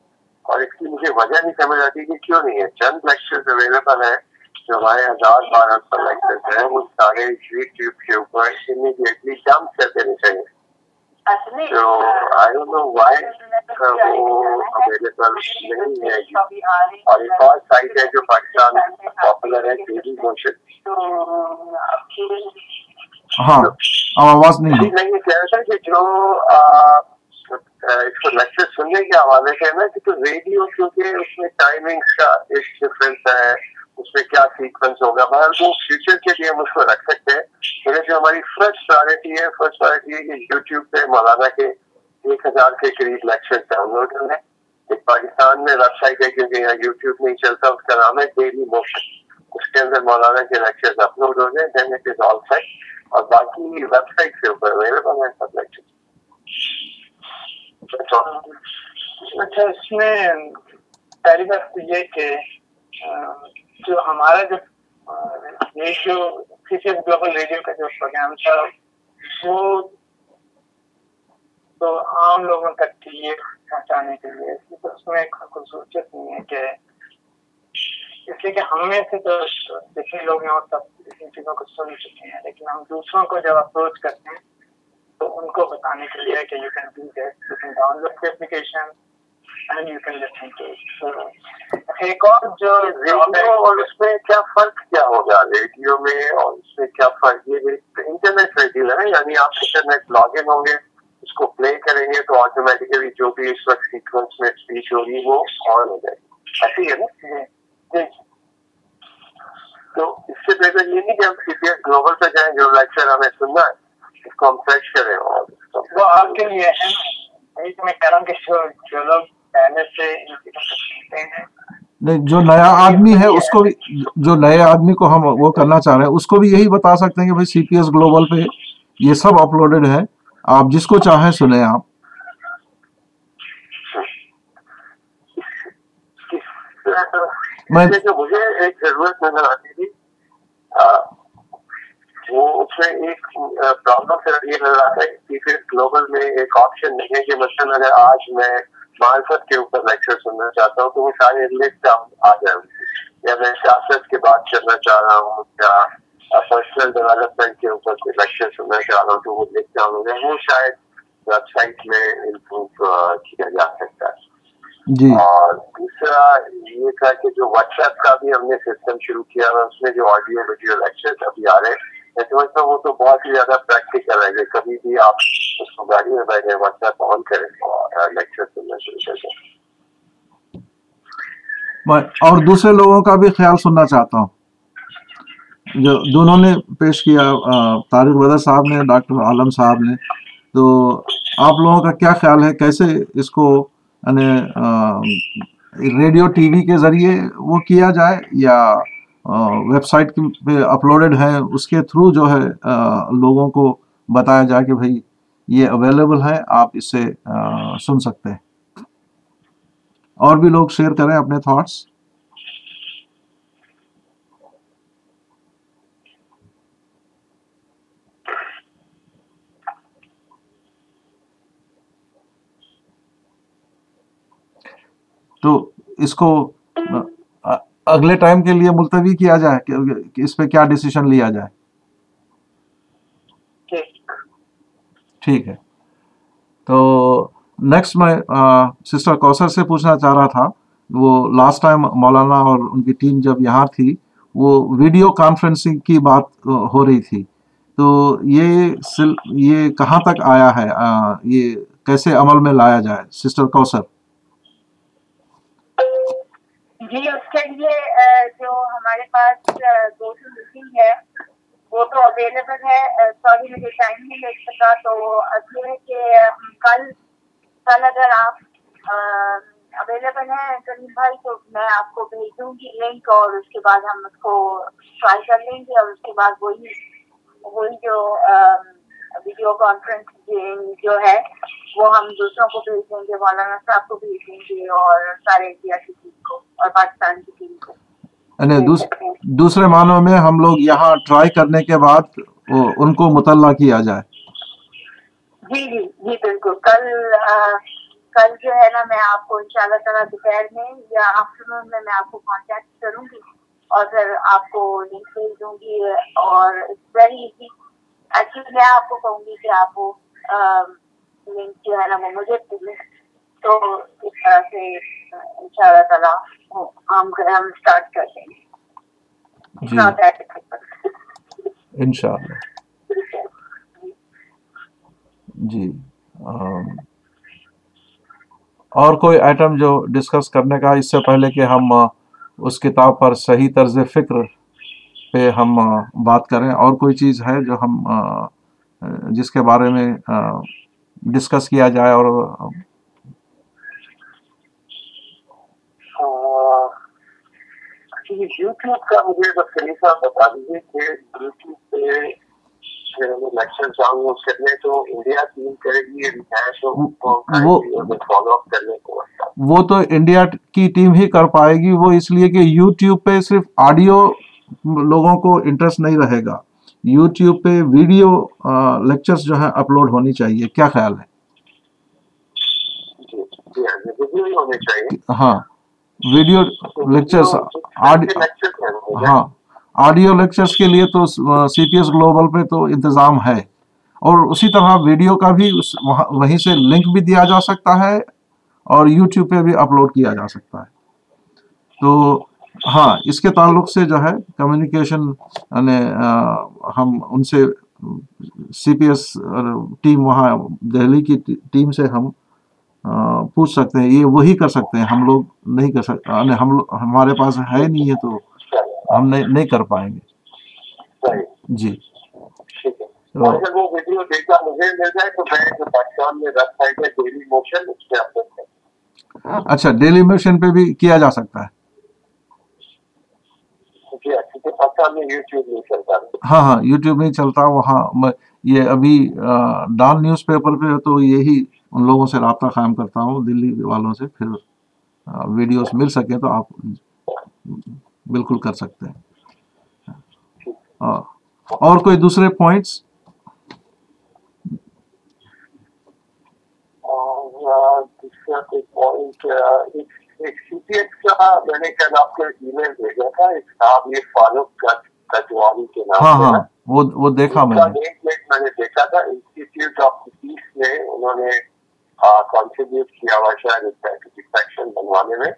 اور اس کی مجھے وجہ نہیں سمجھ آتی کہ کیوں نہیں ہے چند لیکچرز اویلیبل ہیں جو ہمارے ہزار بارہ سو لیکچرز ہیں۔ وہ سارے یوٹیوب کے اوپر امیڈیٹلی جمپ کر دینے چاہیے۔ تو آئی نو اویلیبل نہیں اور ایک اور سائٹ ہے جو پاکستان پاپولر ہے ہاں آواز نہیں کہ جو اس کو لیکچر سننے کے حوالے سے نا کہ ریڈیو کیونکہ اس میں ٹائمنگس کا ایک ڈفرینس ہے اس میں کیا سیکوینس ہوگا بہر وہ فیوچر کے لیے ہم اس کو رکھ سکتے ہیں لیکن جو ہماری فرسٹ پرائرٹی ہے فرسٹ پرائرٹی ہے کہ یوٹیوب پہ مولانا کے ایک ہزار کے قریب لیکچر ڈاؤن لوڈ ہونے ایک پاکستان میں ویب سائٹ ہے کیونکہ یہاں یوٹیوب نہیں چلتا اس کا نام ہے ڈیلی موشن اس کے اندر مولانا کے لیکچر اپلوڈ ہو گئے then it is all site اور باقی ویب سائٹ سے اویلیبل ہے سب لیکچر اچھا اس میں پہلی بات تو یہ کہ جو ہمارا جو radio C C F global radio کا جو پروگرام تھا، وہ تو عام لوگوں تک یہ پہنچانے کے لیے، اس میں خصوصیت نہیں ہے کہ اس لیے کہ ہم میں سے تو جتنے لوگ ہیں وہ سب ان چیزوں کو سن چکے ہیں لیکن ہم دوسروں کو جب اپروچ کرتے ہیں تو ان کو بتانے کے لیے کہ you can do that you can download application and you can listen to ایک اور جو ریڈیو اور اس میں کیا فرق کیا ہوگا ریڈیو میں اور اس میں کیا فرق؟ یہ انٹرنیٹ ریڈیو ہے یعنی آپ انٹرنیٹ لاگ ان ہوں گے اس کو پلے کریں گے تو آٹومیٹیکلی جو بھی اس وقت سیکوینس میں اسپیچ ہوگی وہ آن ہو جائے گی۔ ایسی ہے نا؟ جی۔ تو اس سے بہتر یہ نہیں کہ ہم سی پی ایس گلوبل پہ جائیں جو لیکچر ہمیں سننا ہے اس کو ہم سرچ کریں اور وہ آپ کے لیے ہے نا۔ میں کہہ رہا ہوں کہ جو جو لوگ پہلے سے نہیں جو نیا آدمی ہے اس کو بھی جو نئے آدمی کو ہم وہ کرنا چاہ رہے ہیں اس کو بھی یہی بتا سکتے ہیں کہ بھائی سی پی ایس گلوبل پہ یہ سب اپلوڈیڈ ہے۔ آپ جس کو چاہیں سنیں آپ۔ مجھے ایک ضرورت نظر آتی تھی۔ وہ اس میں ایک پرابلم پھر یہ نظر آتا ہے کہ پھر گلوبل میں ایک آپشن نہیں ہے کہ مثلاً اگر آج میں معرفت کے اوپر لیکچر سننا چاہتا ہوں تو وہ سارے لسٹ آ جائیں یا میں سیاست کے بات کرنا چاہ رہا ہوں یا پرسنل ڈیولپمنٹ کے اوپر کوئی لیکچر سننا چاہ رہا ہوں تو وہ لکھ ڈاؤن ہو وہ شاید ویب سائٹ میں امپروو کیا جا سکتا ہے۔ جی۔ اور دوسرا یہ تھا کہ جو واٹس ایپ کا بھی ہم نے سسٹم شروع کیا ہے اس میں جو آڈیو ویڈیو لیکچر ابھی آ رہے ہیں۔ میں سمجھتا ہوں وہ تو بہت ہی زیادہ پریکٹیکل ہے کہ کبھی بھی آپ اس کو گاڑی میں بیٹھے واٹس ایپ آن کریں اور لیکچر سننا شروع کر دیں۔ اور دوسرے لوگوں کا بھی خیال سننا چاہتا ہوں۔ جو دونوں نے پیش کیا طارق بدر صاحب نے ڈاکٹر عالم صاحب نے۔ تو آپ لوگوں کا کیا خیال ہے؟ کیسے اس کو یعنی ریڈیو ٹی وی کے ذریعے وہ کیا جائے یا ویب سائٹ پہ اپلوڈیڈ ہے اس کے تھرو جو ہے لوگوں کو بتایا جائے کہ بھائی یہ اویلیبل ہے، آپ اس سے سن سکتے ہیں۔ اور بھی لوگ شیئر کریں اپنے تھاٹس۔ تو اس کو اگلے ٹائم کے لیے ملتوی کیا جائے کہ اس پہ کیا ڈیسیشن لیا جائے؟ ٹھیک۔ ہے۔ تو نیکسٹ میں سسٹر کوثر سے پوچھنا چاہ رہا تھا وہ لاسٹ ٹائم مولانا اور ان کی ٹیم جب یہاں تھی وہ ویڈیو کانفرنسنگ کی بات ہو رہی تھی۔ تو یہ یہ کہاں تک آیا ہے؟ یہ کیسے عمل میں لایا جائے؟ سسٹر کوثر جی اس کے لیے جو ہمارے پاس دو سو میٹنگ ہے، وہ تو اویلیبل ہے سوری مجھے ٹائم نہیں لگ سکا، تو یہ ہے کہ کل کل اگر آپ اویلیبل ہیں، کریم بھائی، تو میں آپ کو بھیج دوں گی لنک اور اس کے بعد ہم اس کو ٹرائی کر لیں گے اور اس کے بعد وہی وہی جو ویڈیو کانفرنس جو ہے وہ ہم دوسروں کو بھیج دیں گے مولانا صاحب کو بھیج دیں گے اور سارے انڈیا کی ٹیم کو اور پاکستان کی ٹیم کو۔ یعنی دوسرے معنوں میں ہم لوگ یہاں ٹرائی کرنے کے بعد ان کو مطلع کیا جائے۔ جی جی جی بالکل۔ کل کل جو ہے نا میں آپ کو ان شاء اللہ تعالیٰ دوپہر میں یا آفٹر نون میں میں آپ کو کانٹیکٹ کروں گی اور پھر آپ کو لنک بھیج دوں گی اور ویری ایزی ایکچولی میں آپ کو کہوں گی کہ آپ وہ جو ہے نا وہ مجھے تو اس طرح سے ان شاء اللہ تعالیٰ ہم ہم اسٹارٹ کر دیں گے ان شاء اللہ جی اور کوئی آئٹم جو ڈسکس کرنے کا اس سے پہلے کہ ہم اس کتاب پر صحیح طرز فکر پہ ہم بات کریں اور کوئی چیز ہے جو ہم جس کے بارے میں ڈسکس کیا جائے اور یوٹیوب کا مجھے بس صاحب بتا دیجیے کہ یوٹیوب پہ وہ تو انڈیا کی ٹیم ہی کر پائے گی وہ اس لیے کہ یوٹیوب پہ صرف آڈیو لوگوں کو انٹرسٹ نہیں رہے گا۔ یوٹیوب پہ ویڈیو لیکچرز جو ہیں اپلوڈ ہونی چاہیے کیا خیال ہے؟ ہاں ویڈیو لیکچرز ہاں آڈیو لیکچرز کے لیے تو سی پی ایس گلوبل پہ تو انتظام ہے۔ اور اسی طرح ویڈیو کا بھی وہیں سے لنک بھی دیا جا سکتا ہے اور یوٹیوب پہ بھی اپلوڈ کیا جا سکتا ہے۔ تو ہاں اس کے تعلق سے جو ہے کمیونیکیشن یعنی ہم ان سے سی پی ایس ٹیم وہاں دہلی کی ٹیم سے ہم پوچھ سکتے ہیں یہ وہی کر سکتے ہیں ہم لوگ نہیں کر سکتے یعنی ہم ہمارے پاس ہے نہیں ہے تو ہم نہیں کر پائیں گے۔ جی۔ اچھا ڈیلی موشن پہ بھی کیا جا سکتا ہے؟ ہاں ہاں یوٹیوب نہیں چلتا وہاں یہ ابھی ڈان نیوز پیپر پہ تو یہی ان لوگوں سے رابطہ قائم کرتا ہوں دلی والوں سے پھر ویڈیوز مل سکے تو آپ بالکل کر سکتے ہیں۔ اور کوئی دوسرے پوائنٹس دوسرا کوئی پوائنٹ میں نے کل ای میل بھیجا تھا ایک ہاں، ہاں، وہ دیکھا میں نے۔ بنوانے میں۔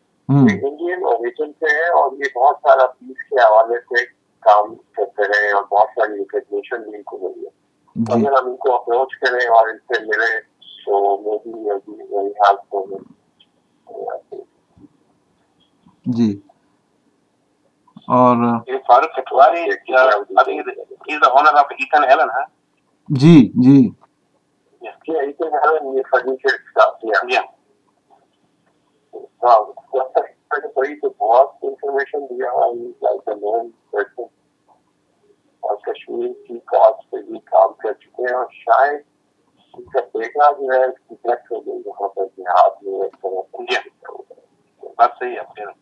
انڈین اوریجن سے ہے اور یہ بہت سارا پیس کے حوالے سے کام کرتے رہے اور بہت ساری ریکگنیشن بھی ان کو ملی جی۔ اگر ہم ان کو اپروچ کریں اور ان سے ملیں تو مے بی ہیلپ ہو جی۔ اور جی جی۔ بہت انفارمیشن دیا اور کشمیر کی پہ بھی کام کر چکے ہیں اور شاید ان کا جو ہے اس کی صحیح ہے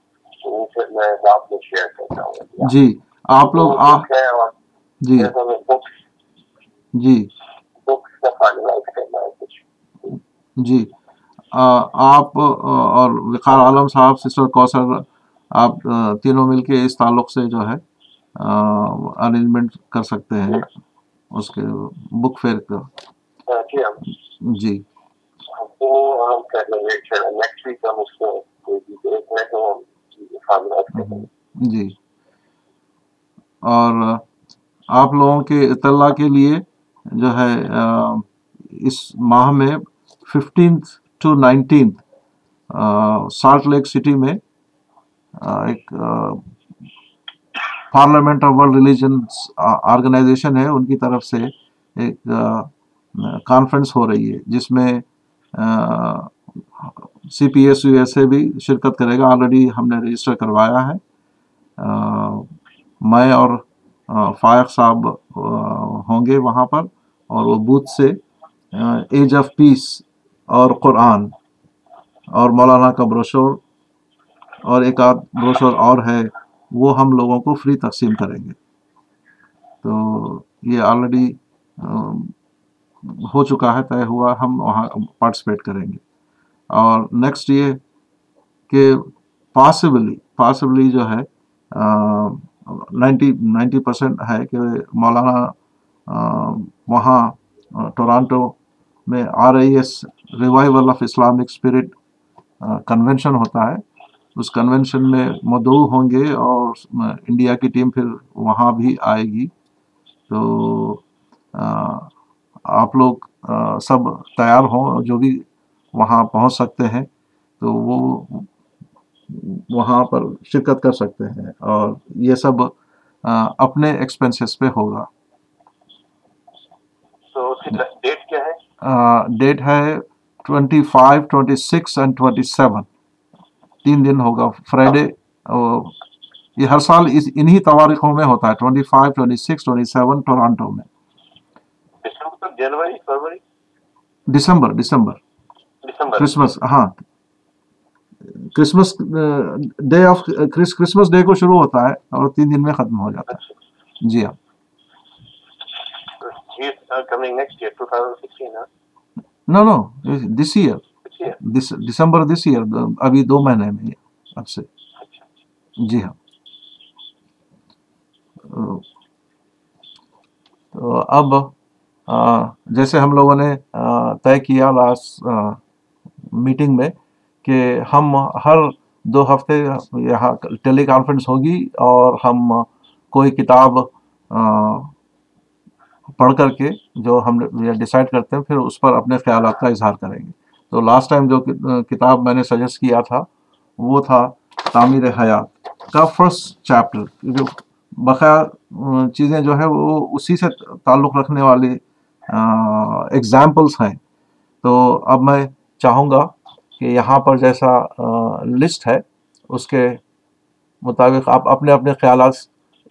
جی آپ لوگ جی۔ جی۔ جی۔ آپ اور وقار عالم صاحب سسٹر کوثر آپ تینوں مل کے اس تعلق سے جو ہے ارینجمنٹ کر سکتے ہیں اس کے بک فیئر کا۔ جی ہم کو ہم کر لیں گے نیکسٹ ویک ہم اس کو کوئی بھی دیکھ رہے ہیں تو ہم جی۔ اور آپ لوگوں کے اطلاع کے لیے جو ہے اس ماہ میں fifteenth to nineteenth Salt Lake City میں ایک parliament of world religion organization ہے۔ ان کی طرف سے ایک کانفرنس ہو رہی ہے، جس میں C P S U S A بھی شرکت کرے گا. آلریڈی ہم نے رجسٹر کروایا ہے. میں اور فائق صاحب ہوں گے وہاں پر اور وہ بوتھ سے ایج آف پیس اور قرآن اور مولانا کا بروشور اور ایک آدھ بروشور اور ہے، وہ ہم لوگوں کو فری تقسیم کریں گے. تو یہ آلریڈی ہو چکا ہے، طے ہوا، ہم وہاں پارٹیسپیٹ کریں گے. اور نیکسٹ یہ کہ پاسبلی پاسبلی جو ہے نائنٹی نائنٹی پرسینٹ ہے کہ مولانا آ, وہاں ٹورانٹو میں R I S revival of Islamic spirit convention ہوتا ہے۔ اس کنونشن میں مدعو ہوں گے اور انڈیا کی ٹیم پھر وہاں بھی آئے گی۔ تو آ, آپ لوگ سب تیار ہوں جو بھی وہاں پہنچ سکتے ہیں تو وہ وہاں پر شرکت کر سکتے ہیں اور یہ سب اپنے ایکسپینسیز پہ ہوگا۔ ڈیٹ ہے؟ Twenty five twenty six and twenty seven تین دن ہوگا فرائیڈے یہ ہر سال انہی تواریخوں میں ہوتا ہے twenty five twenty six twenty seven Toronto میں ڈسمبر کرسمس ہاں Christmas day of Christmas day کو شروع ہوتا ہے اور تین دن میں ختم ہو جاتا ہے۔ جی ہاں۔ نو نو دس ایئر اچھا دسمبر دس ایئر ابھی دو مہینے میں اب سے۔ جی ہاں۔ تو اب جیسے ہم لوگوں نے طے کیا لاسٹ میٹنگ میں کہ ہم ہر دو ہفتے یہاں ٹیلی کانفرنس ہوگی اور ہم کوئی کتاب پڑھ کر کے جو ہم ڈیسائیڈ کرتے ہیں، پھر اس پر اپنے خیالات کا اظہار کریں گے۔ تو لاسٹ ٹائم جو کتاب میں نے سجیسٹ کیا تھا، وہ تھا تعمیر حیات کا فرسٹ چیپٹر جو بقایا چیزیں جو ہے وہ اسی سے تعلق رکھنے والی ایگزامپلس ہیں۔ تو اب میں چاہوں گا کہ یہاں پر جیسا لسٹ ہے، اس کے مطابق آپ اپنے اپنے خیالات،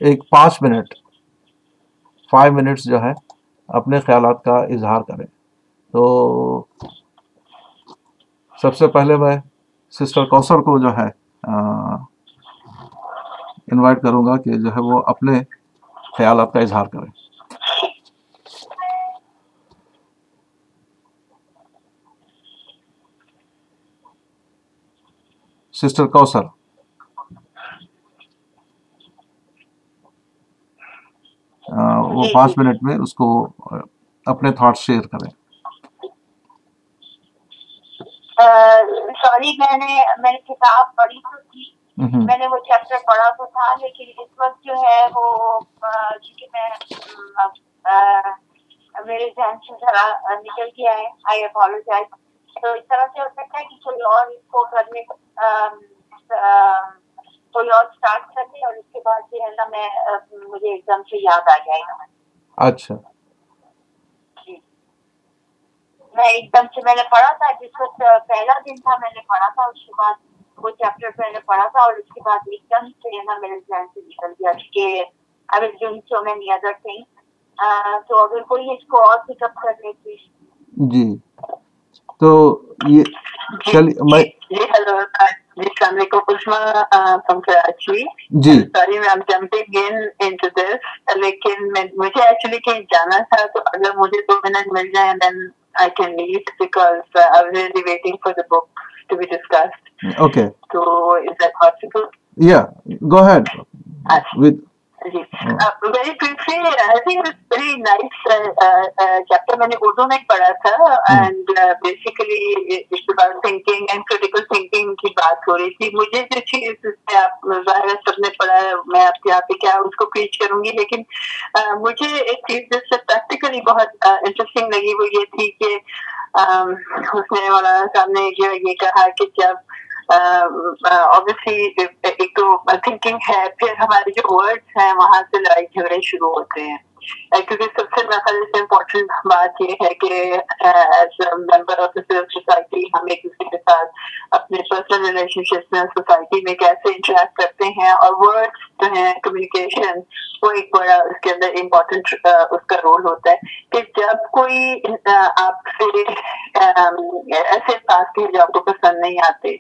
ایک پانچ منٹ فائیو منٹس جو ہے، اپنے خیالات کا اظہار کریں۔ تو سب سے پہلے میں سسٹر کوثر کو جو ہے انوائٹ کروں گا کہ جو ہے وہ اپنے خیالات کا اظہار کریں۔ سسٹر کوثر آ، وہ جی، پانچ جی۔ منٹ میں اس کو اپنے تھاٹ شیئر کریں۔ سوری میں نے میں نے کتاب پڑھی تو تھی۔ میں نے وہ چیپٹر پڑھا تو تھا لیکن اس وقت جو ہے وہ آ، چونکہ میں میرے ذہن سے ذرا نکل گیا ہے آئی اپالوجائز تو اس طرح سے ہو سکتا ہے کہ کوئی اور اس کو آم، آ، کوئی اور اسٹارٹ کر دے اور اس کے بعد جو ہے نا میں مجھے ایک دم سے یاد آ جائے گا۔ اچھا۔ جی۔ میں ایک دم سے میں نے پڑھا تھا جس وقت پہلا دن تھا میں نے پڑھا تھا اس کے بعد وہ چیپٹر میں نے پڑھا تھا اور اس کے بعد ایک دم سے نا میرے ذہن سے نکل گیا کہ I was doing so many other thing تو اگر کوئی اس کو اور پک اپ کر لے پلیز جی۔ تو یہ چلیے میں جی ہیلو جی جی۔ Sorry ma'am jumping in into this لیکن میں- مجھے ایکچولی کہیں جانا تھا تو اگر مجھے دو منٹ مل جائیں then I can let because I was really waiting for the book to be discussed okay تو از دیٹ پاسبل یا go ahead with G very it's very nice uh, uh, chapter میں نے اردو میں پڑھا تھا and basically thinking and critical thinking کی بات ہو رہی تھی مجھے جو چیز آپ ظاہر سب نے پڑھا ہے میں آپ کے یہاں پہ کیا اس کو پیچ کروں گی لیکن uh, مجھے ایک چیز جس سے پریکٹیکلی بہت انٹرسٹنگ لگی وہ یہ تھی کہ um, اس نے مولانا صاحب نے یہ کہا کہ جب آبویسلی ایک تو تھنکنگ ہے، پھر ہمارے جو ورڈس ہیں، وہاں سے لڑائی جھگڑے شروع ہوتے ہیں۔ کیونکہ سب سے میرے سے امپورٹنٹ بات یہ ہے کہ as member of the civil society ہم ایک دوسرے کے ساتھ اپنے پرسنل ریلیشن شپ میں سوسائٹی میں کیسے انٹریکٹ کرتے ہیں اور ورڈس جو ہیں کمیونیکیشن وہ ایک بڑا اس کے اندر امپورٹنٹ اس کا رول ہوتا ہے کہ جب کوئی آپ سے ایسے بات کے جو آپ کو پسند نہیں آتے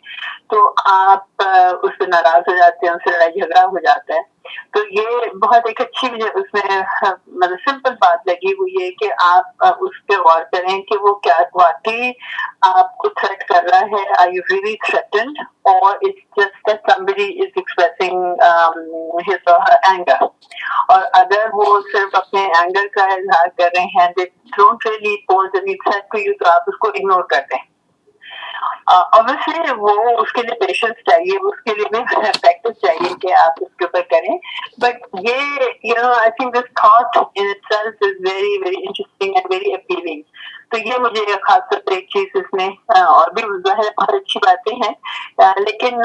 تو آپ اس سے ناراض ہو جاتے ہیں اس سے لڑائی جھگڑا ہو جاتا ہے تو یہ بہت ایک اچھی مجھے اس میں مطلب سمپل بات لگی ہوئی ہے کہ آپ اس پہ غور کریں کہ وہ کیا واقعی آپ کو تھریٹ کر رہا ہے. آئی یو ریلی تھریٹنڈ اور it's just somebody is expressing um, his or her anger. اور اگر وہ صرف اپنے اینگر کا اظہار کر رہے ہیں، they don't really pose any threat to you تو آپ اس کو اگنور کر دیں. اوبیسلی وہ اس کے لیے پیشنس چاہیے اس کے لیے بھی پریکٹس چاہیے کہ آپ اس کے اوپر کریں۔ بٹ یہ you know I think this thought in self is very very interesting and very appealing تو یہ مجھے خاص طور پہ ایک چیز اس میں اور بھی ظاہر بہت اچھی باتیں ہیں۔ لیکن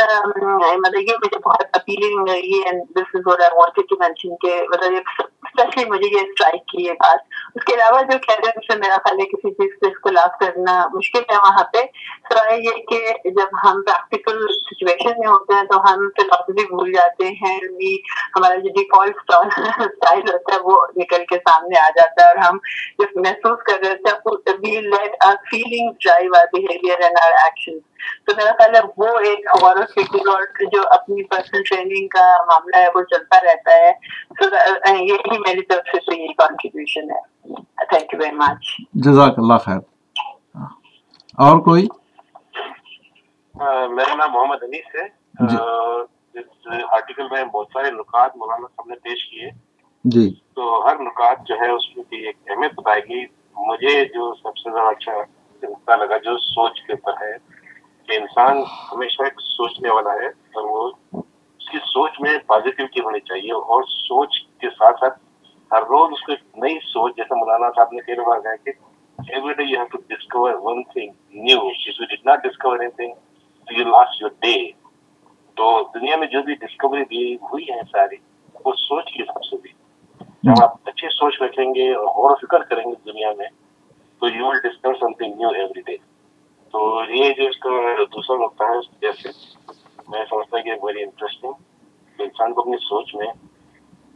مطلب یہ مجھے بہت اپیلنگ لگی and this is what I wanted to mention کہ مطلب اسپیشلی مجھے یہ اسٹرائک کی یہ بات۔ اس کے علاوہ جو کہہ رہے ہیں اس سے میرا خیال ہے، کسی چیز سے اختلاف کرنا مشکل ہے وہاں پہ۔ سوائے یہ کہ جب ہم پریکٹیکل سچویشن میں ہوتے ہیں تو ہم فلاسفی بھول جاتے ہیں ہمارا جو ڈیفالٹ اسٹائل ہوتا ہے، وہ نکل کے سامنے آ جاتا ہے اور ہم جب محسوس کر رہے تھے we let our feeling drive our behaviour and our action تو میرا خیال ہے وہ ایک اور جو اپنی پرسنل ٹریننگ کا معاملہ ہے وہ چلتا رہتا ہے۔ تو یہی میری طرف سے تو یہی کانٹریبیوشن ہے۔ تھینک یو ویری مچ جزاک اللہ خیر۔ اور کوئی؟ میرا نام محمد انیس ہے۔ جی۔ اس آرٹیکل میں بہت سارے نکات مولانا صاحب نے پیش کیے۔ جی۔ تو ہر نکات جو ہے اس کی ایک اہمیت بتائے گی مجھے جو سب سے زیادہ اچھا لگا، جو سوچ کے اوپر ہے، کہ انسان ہمیشہ ایک سوچنے والا ہے اور وہ اس کی سوچ میں پازیٹیوٹی ہونی چاہیے اور سوچ کے ساتھ ساتھ ہر روز اس کو ایک نئی سوچ، جیسے مولانا صاحب نے کئی بار کہا کہ every day you have to discover one thing new if you did not discover anything you lost your day تو دنیا میں جو بھی ڈسکوری بھی ہوئی ہے ساری، وہ سوچ کے حساب سے بھی جب آپ اچھی سوچ رکھیں گے اور غور و فکر کریں گے دنیا میں، تو you will discover something new every day تو یہ جو اس کا دوسرا نقطہ ہے جیسے میں سمجھتا ہوں کہ ویری انٹرسٹنگ انسان کو اپنی سوچ میں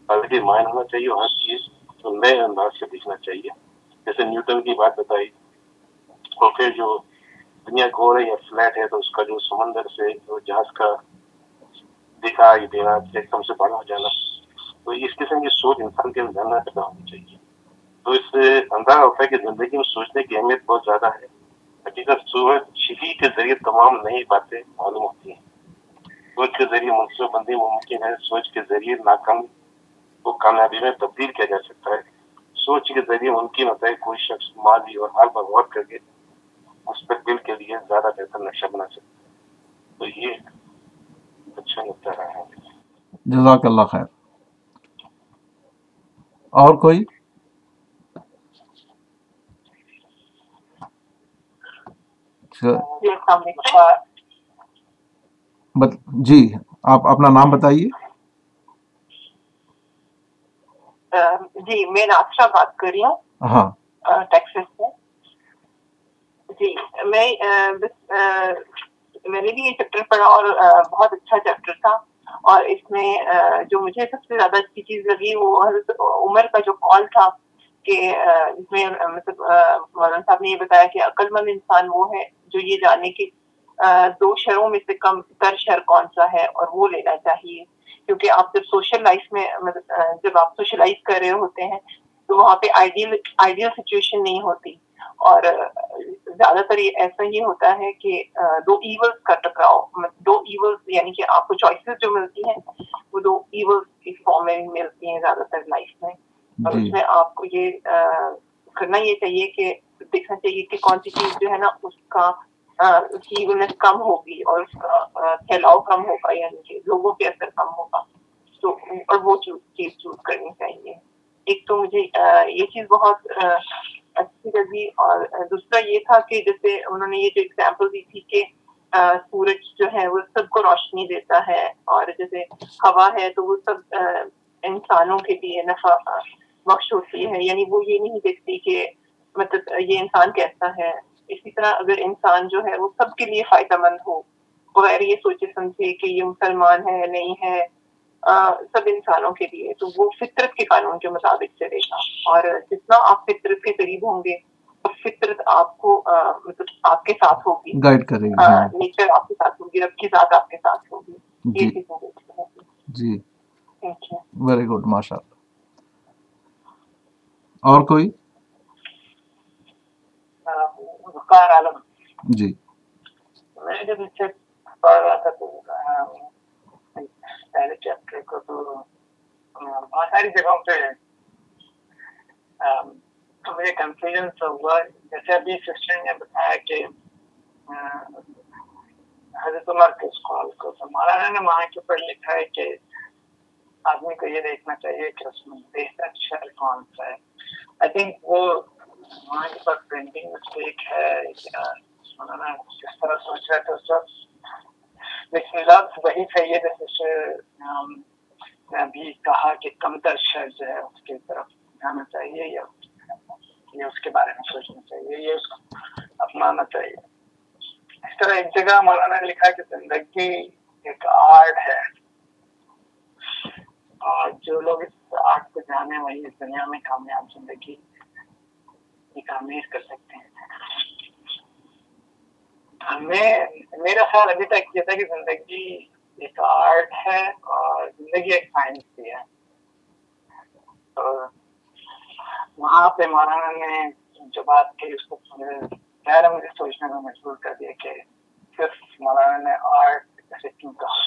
پازیٹیو مائنڈ ہونا چاہیے ہر چیز کو نئے انداز سے دیکھنا چاہیے۔ جیسے نیوٹن کی بات بتائی، اور پھر جو دنیا گھو ہے یا فلیٹ ہے، تو اس کا جو سمندر سے، جو جہاز کا دکھائی دینا، ایک دم سے بڑا ہو جانا۔ تو اس قسم کی سوچ انسان کے اندر پیدا ہونی چاہیے تو اس سے اندازہ ہوتا ہے کہ زندگی میں سوچنے کی اہمیت بہت زیادہ ہے حقیقت سورج شفی کے ذریعے تمام نئی باتیں معلوم ہوتی ہیں سوچ کے ذریعے منصوبہ بندی ممکن ہے سوچ کے ذریعے ناکام کو کامیابی میں تبدیل کیا جا سکتا ہے سوچ کے ذریعے ممکن ہوتا ہے کوئی شخص ماضی اور حال پر غور کر کے مستقبل کے لیے زیادہ بہتر نقشہ بنا سکتا ہے تو یہ اچھا نقطہ رہا ہے جزاک اللہ خیر. اور کوئی؟ جی آپ اپنا نام بتائیے۔ جی میں ناسرا بات کر رہی ہوں۔ ہاں۔ ٹیکسس سے۔ جی میں میں نے بھی یہ چیپٹر پڑھا اور بہت اچھا چیپٹر تھا۔ اور اس میں جو مجھے سب سے زیادہ اچھی چیز لگی وہ عمر کا جو کال تھا کہ جس میں مطلب مولانا صاحب نے یہ بتایا کہ عقل مند انسان وہ ہے جو یہ جانے کہ دو شہروں میں سے کم، تر شہر کون سا ہے اور وہ لینا چاہیے۔ کیونکہ آپ جب سوشل لائف میں مطلب جب آپ سوشلائز کر رہے ہوتے ہیں تو وہاں پہ آئیڈیل آئیڈیل سچویشن نہیں ہوتی۔ اور زیادہ تر ایسا ہی ہوتا ہے کہ دو ایولس کا ٹکراؤ دو ایولس یعنی کہ آپ کو چوائسیز جو ملتی ہیں وہ دو ایولس کی فارم میں ملتی ہیں زیادہ تر لائف میں۔ اور اس جی۔ میں آپ کو یہ کرنا یہ چاہیے کہ دیکھنا چاہیے کہ کون سی چیز جو ہے نا اس کا کی کم ہوگی اور اس کا پھیلاؤ کم ہوگا یعنی کہ لوگوں پہ اثر کم ہوگا۔ تو اور وہ چیز چوز کرنی چاہیے۔ ایک تو مجھے یہ چیز بہت اچھی لگی اور دوسرا یہ تھا کہ جیسے انہوں نے یہ جو اگزامپل دی تھی کہ سورج جو ہے وہ سب کو روشنی دیتا ہے اور جیسے ہوا ہے تو وہ سب انسانوں کے لیے نفع بخش ہوتی ہے۔ یعنی وہ یہ نہیں دیکھتی کہ مطلب یہ انسان کیسا ہے۔ اسی طرح اگر انسان جو ہے وہ سب کے لیے فائدہ مند ہو، بغیر یہ سوچے سمجھے کہ یہ مسلمان ہے، نہیں ہے سب انسانوں کے لیے تو وہ فطرت کے قانون کے مطابق چلے گا۔ اور جتنا آپ فطرت کے قریب ہوں گے فطرت آپ کو مطلب آپ کے ساتھ ہوگی۔ گائڈ کرے گی نیچر آپ کے ساتھ ہوگی رب کی ذات آپ کے ساتھ ہوگی۔ یہ جی, جی۔ ویری گڈ ماشاء اللہ اور کوئی؟ جی۔ میں جب اسے پڑھ رہا تھا تو پہلے چیپٹر کو تو بہت ساری جگہوں پہ تو مجھے کنفیوژن ہوا جیسے ابھی سسٹر نے بتایا کہ حضرت عمر کے اسکول کو تو مولانا نے وہاں کے اوپر لکھا ہے کہ آدمی کو یہ دیکھنا چاہیے کہ اس میں بہتر شہر کون سا ہے آئی تھنک وہ وہاں کے پاس پرنٹنگ مسٹیک ہے مولانا کس طرح سوچ رہے تھے اس وقت لیکن لفظ وہی تھا یہ جیسے نے ابھی کہا کہ کمتر شہر جو ہے اس کی طرف جانا چاہیے یا یہ اس کے بارے میں سوچنا چاہیے، یہ اس کو اپنانا چاہیے۔ اس طرح ایک جگہ مولانا نے لکھا کہ زندگی ایک آرٹ ہے۔ اور جو لوگ اس آرٹ کو جانے وہی اس دنیا میں کامیاب زندگی کی تعمیر کر سکتے ہیں۔ ہمیں میرا خیال ابھی تک یہ تھا کہ زندگی ایک آرٹ ہے اور زندگی ایک سائنس بھی ہے۔ وہاں پہ مولانا نے جو بات کی اس کو خیر مجھے سوچنے میں مجبور کر دیا کہ صرف مولانا نے آرٹ ایسے کیوں کہا؟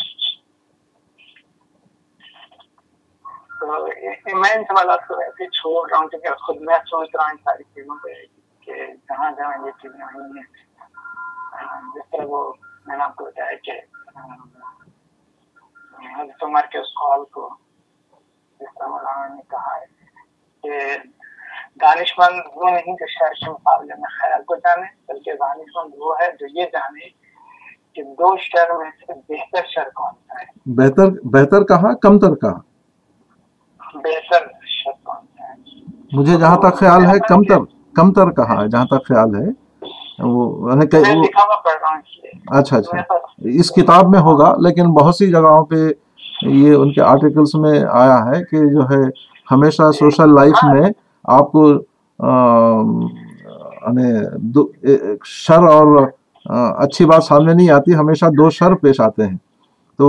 تو میں ان سوالات کو ایسے چھوڑ رہا ہوں کیونکہ خود میں سوچ رہا ہوں ان ساری چیزوں پہ کہ جہاں جہاں یہ چیزیں ہوئی ہیں۔ جس طرح وہ میں نے آپ کو بتایا کہ حضرت عمر کے اس قول کو جس طرح مولانا نے کہا ہے کہ دانش مند وہ نہیں جو شہر کے مقابلے میں خیال کو جانے بلکہ دانش مند وہ ہے جو یہ جانے کہ دو شہر میں سے بہتر شہر کون سا ہے بہتر بہتر کہا کمتر کہا بہتر شہر کون سا ہے مجھے جہاں تک خیال ہے کمتر کمتر کہا ہے جہاں تک خیال ہے وہ اچھا اچھا۔ اس کتاب میں ہوگا لیکن بہت سی جگہوں پہ یہ ان کے آرٹیکلس میں آیا ہے کہ جو ہے ہمیشہ سوشل لائف میں آپ کو شر اور اچھی بات سامنے نہیں آتی ہمیشہ دو شر پیش آتے ہیں۔ تو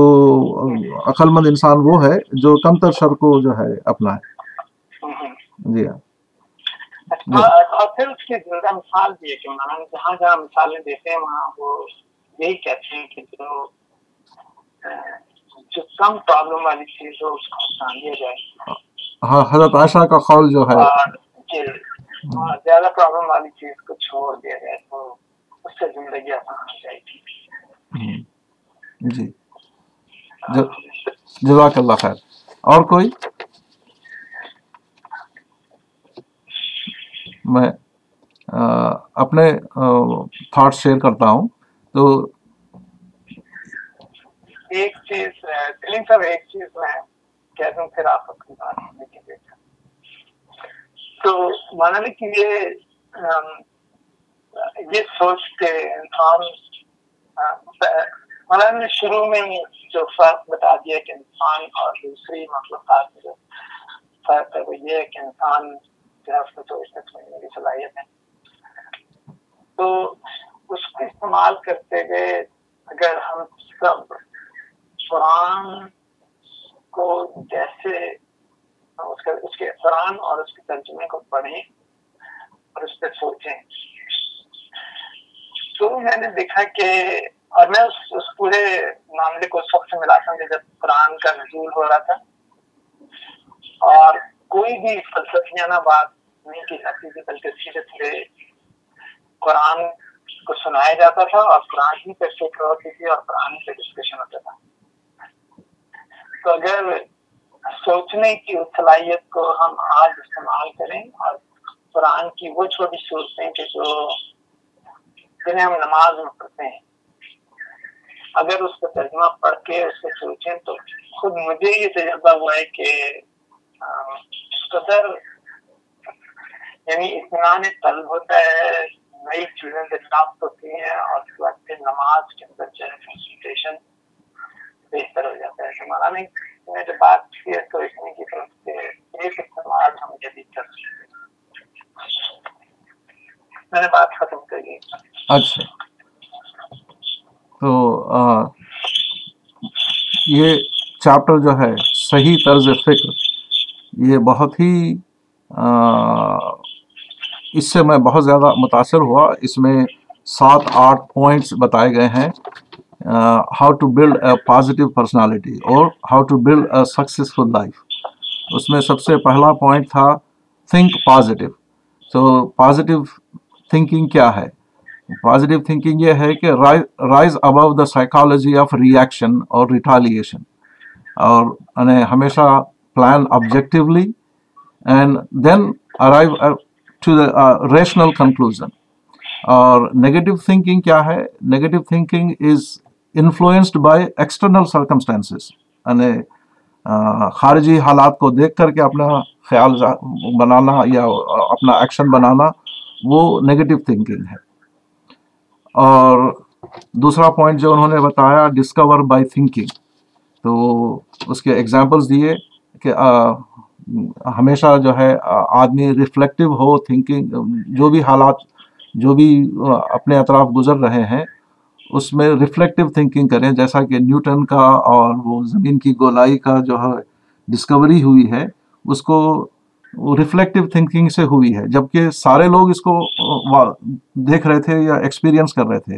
عقل مند انسان وہ ہے جو کم تر شر کو جو ہے اپنا ہے۔ جی ہاں۔ اور پھر اس کی زندہ مثال بھی ہے کہ مولانا جہاں جہاں مثالیں دیتے ہیں وہاں وہ یہی کہتے ہیں کہ جو جو کم پرابلم والی چیز ہو اس کو آسان دیا جائے۔ ہاں حضرت عائشہ کا قول جو ہے۔ زیادہ پرابلم والی چیز کو چھوڑ دیا جائے تو اس سے زندگی آسان ہو جائے گی۔ جی۔ جزاک اللہ خیر۔ اور کوئی؟ میں اپنے تھاٹ شیئر کرتا ہوں۔ تو ایک چیز کلنگ صاحب، ایک چیز میں کہہ دوں، پھر آپ اپنی بات ہونے کے لیے۔ تو مانا نہیں جی، کہ یہ یہ سوچ کے انسان مولانا جی نے شروع میں جو فرق بتا دیا کہ انسان اور دوسری مخلوقات میں جو فرق ہے، وہ یہ ہے کہ انسان جو ہے اس کو سوچنے سمجھنے کی صلاحیت ہے تو اس کو استعمال کرتے ہوئے اگر ہم سب قرآن کو جیسے اس اس کے قرآن اور اس کے ترجمے کو پڑھیں اور اس پہ سوچیں۔ تو میں نے دیکھا کہ اور میں اس, اس پورے معاملے کو اس وقت سے ملاتا ہوں جب قرآن کا نزول ہو رہا تھا۔ اور کوئی بھی فلسفیانہ بات نہیں کی جاتی تھی، بلکہ سیدھے سیدھے قرآن کو سنایا جاتا تھا اور قرآن ہی پہ فکر ہوتی تھی اور قرآن پہ ڈسکشن ہوتا تھا۔ تو اگر سوچنے کی صلاحیت کو ہم آج استعمال کریں اور قرآن کی وہ چھوٹی صورتیں کہ جو جنہیں ہم نماز میں پڑھتے ہیں، اگر اس کا ترجمہ پڑھ کے اس کو سوچیں تو خود مجھے یہ تجربہ ہوا ہے کہ قدر یعنی اطمینان طلب ہوتا ہے، نئی چیزیں دریافت ہوتی ہیں اور اس کے بعد پھر نماز کے اندر جو ہے کنسنٹریشن بہتر ہو جاتا ہے۔ ہمارا نہیں میں جو بات کی ہے تو سوچنے کی طرف سے ایک استعمال ہم جدید کر سکتے میں نے بات ختم کر کری اچھا۔ تو یہ چیپٹر جو ہے، صحیح طرز فکر۔ یہ بہت ہی اس سے میں بہت زیادہ متاثر ہوا۔ اس میں سات، آٹھ پوائنٹس بتائے گئے ہیں how to build a positive personality اور how to build a successful life اس میں سب سے پہلا پوائنٹ تھا تھنک پازیٹیو تو پازیٹیو تھنکنگ کیا ہے؟ پازیٹیو تھنکنگ یہ ہے کہ rise above the psychology of reaction اور ریٹالیشن اور یعنی ہمیشہ یعنی ہمیشہ plan objectively and then arrive to the rational conclusion اور نگیٹو تھنکنگ کیا ہے negative thinking is influenced by external circumstances یعنی خارجی حالات کو دیکھ کر کے اپنا خیال بنانا یا اپنا ایکشن بنانا وہ نگیٹو تھنکنگ ہے اور دوسرا پوائنٹ جو انہوں نے بتایا ڈسکور بائی تھنکنگ تو اس کے ایگزامپلس دیے کہ ہمیشہ جو ہے آدمی ریفلیکٹو ہو تھنکنگ جو بھی حالات، جو بھی اپنے اطراف گزر رہے ہیں، اس میں ریفلیکٹو تھنکنگ کریں۔ جیسا کہ نیوٹن کا اور وہ زمین کی گولائی کا جو ہے ڈسکوری ہوئی ہے، اس کو ریفلیکٹو تھنکنگ سے ہوئی ہے۔ جبکہ سارے لوگ اس کو دیکھ رہے تھے یا ایکسپیرئنس کر رہے تھے۔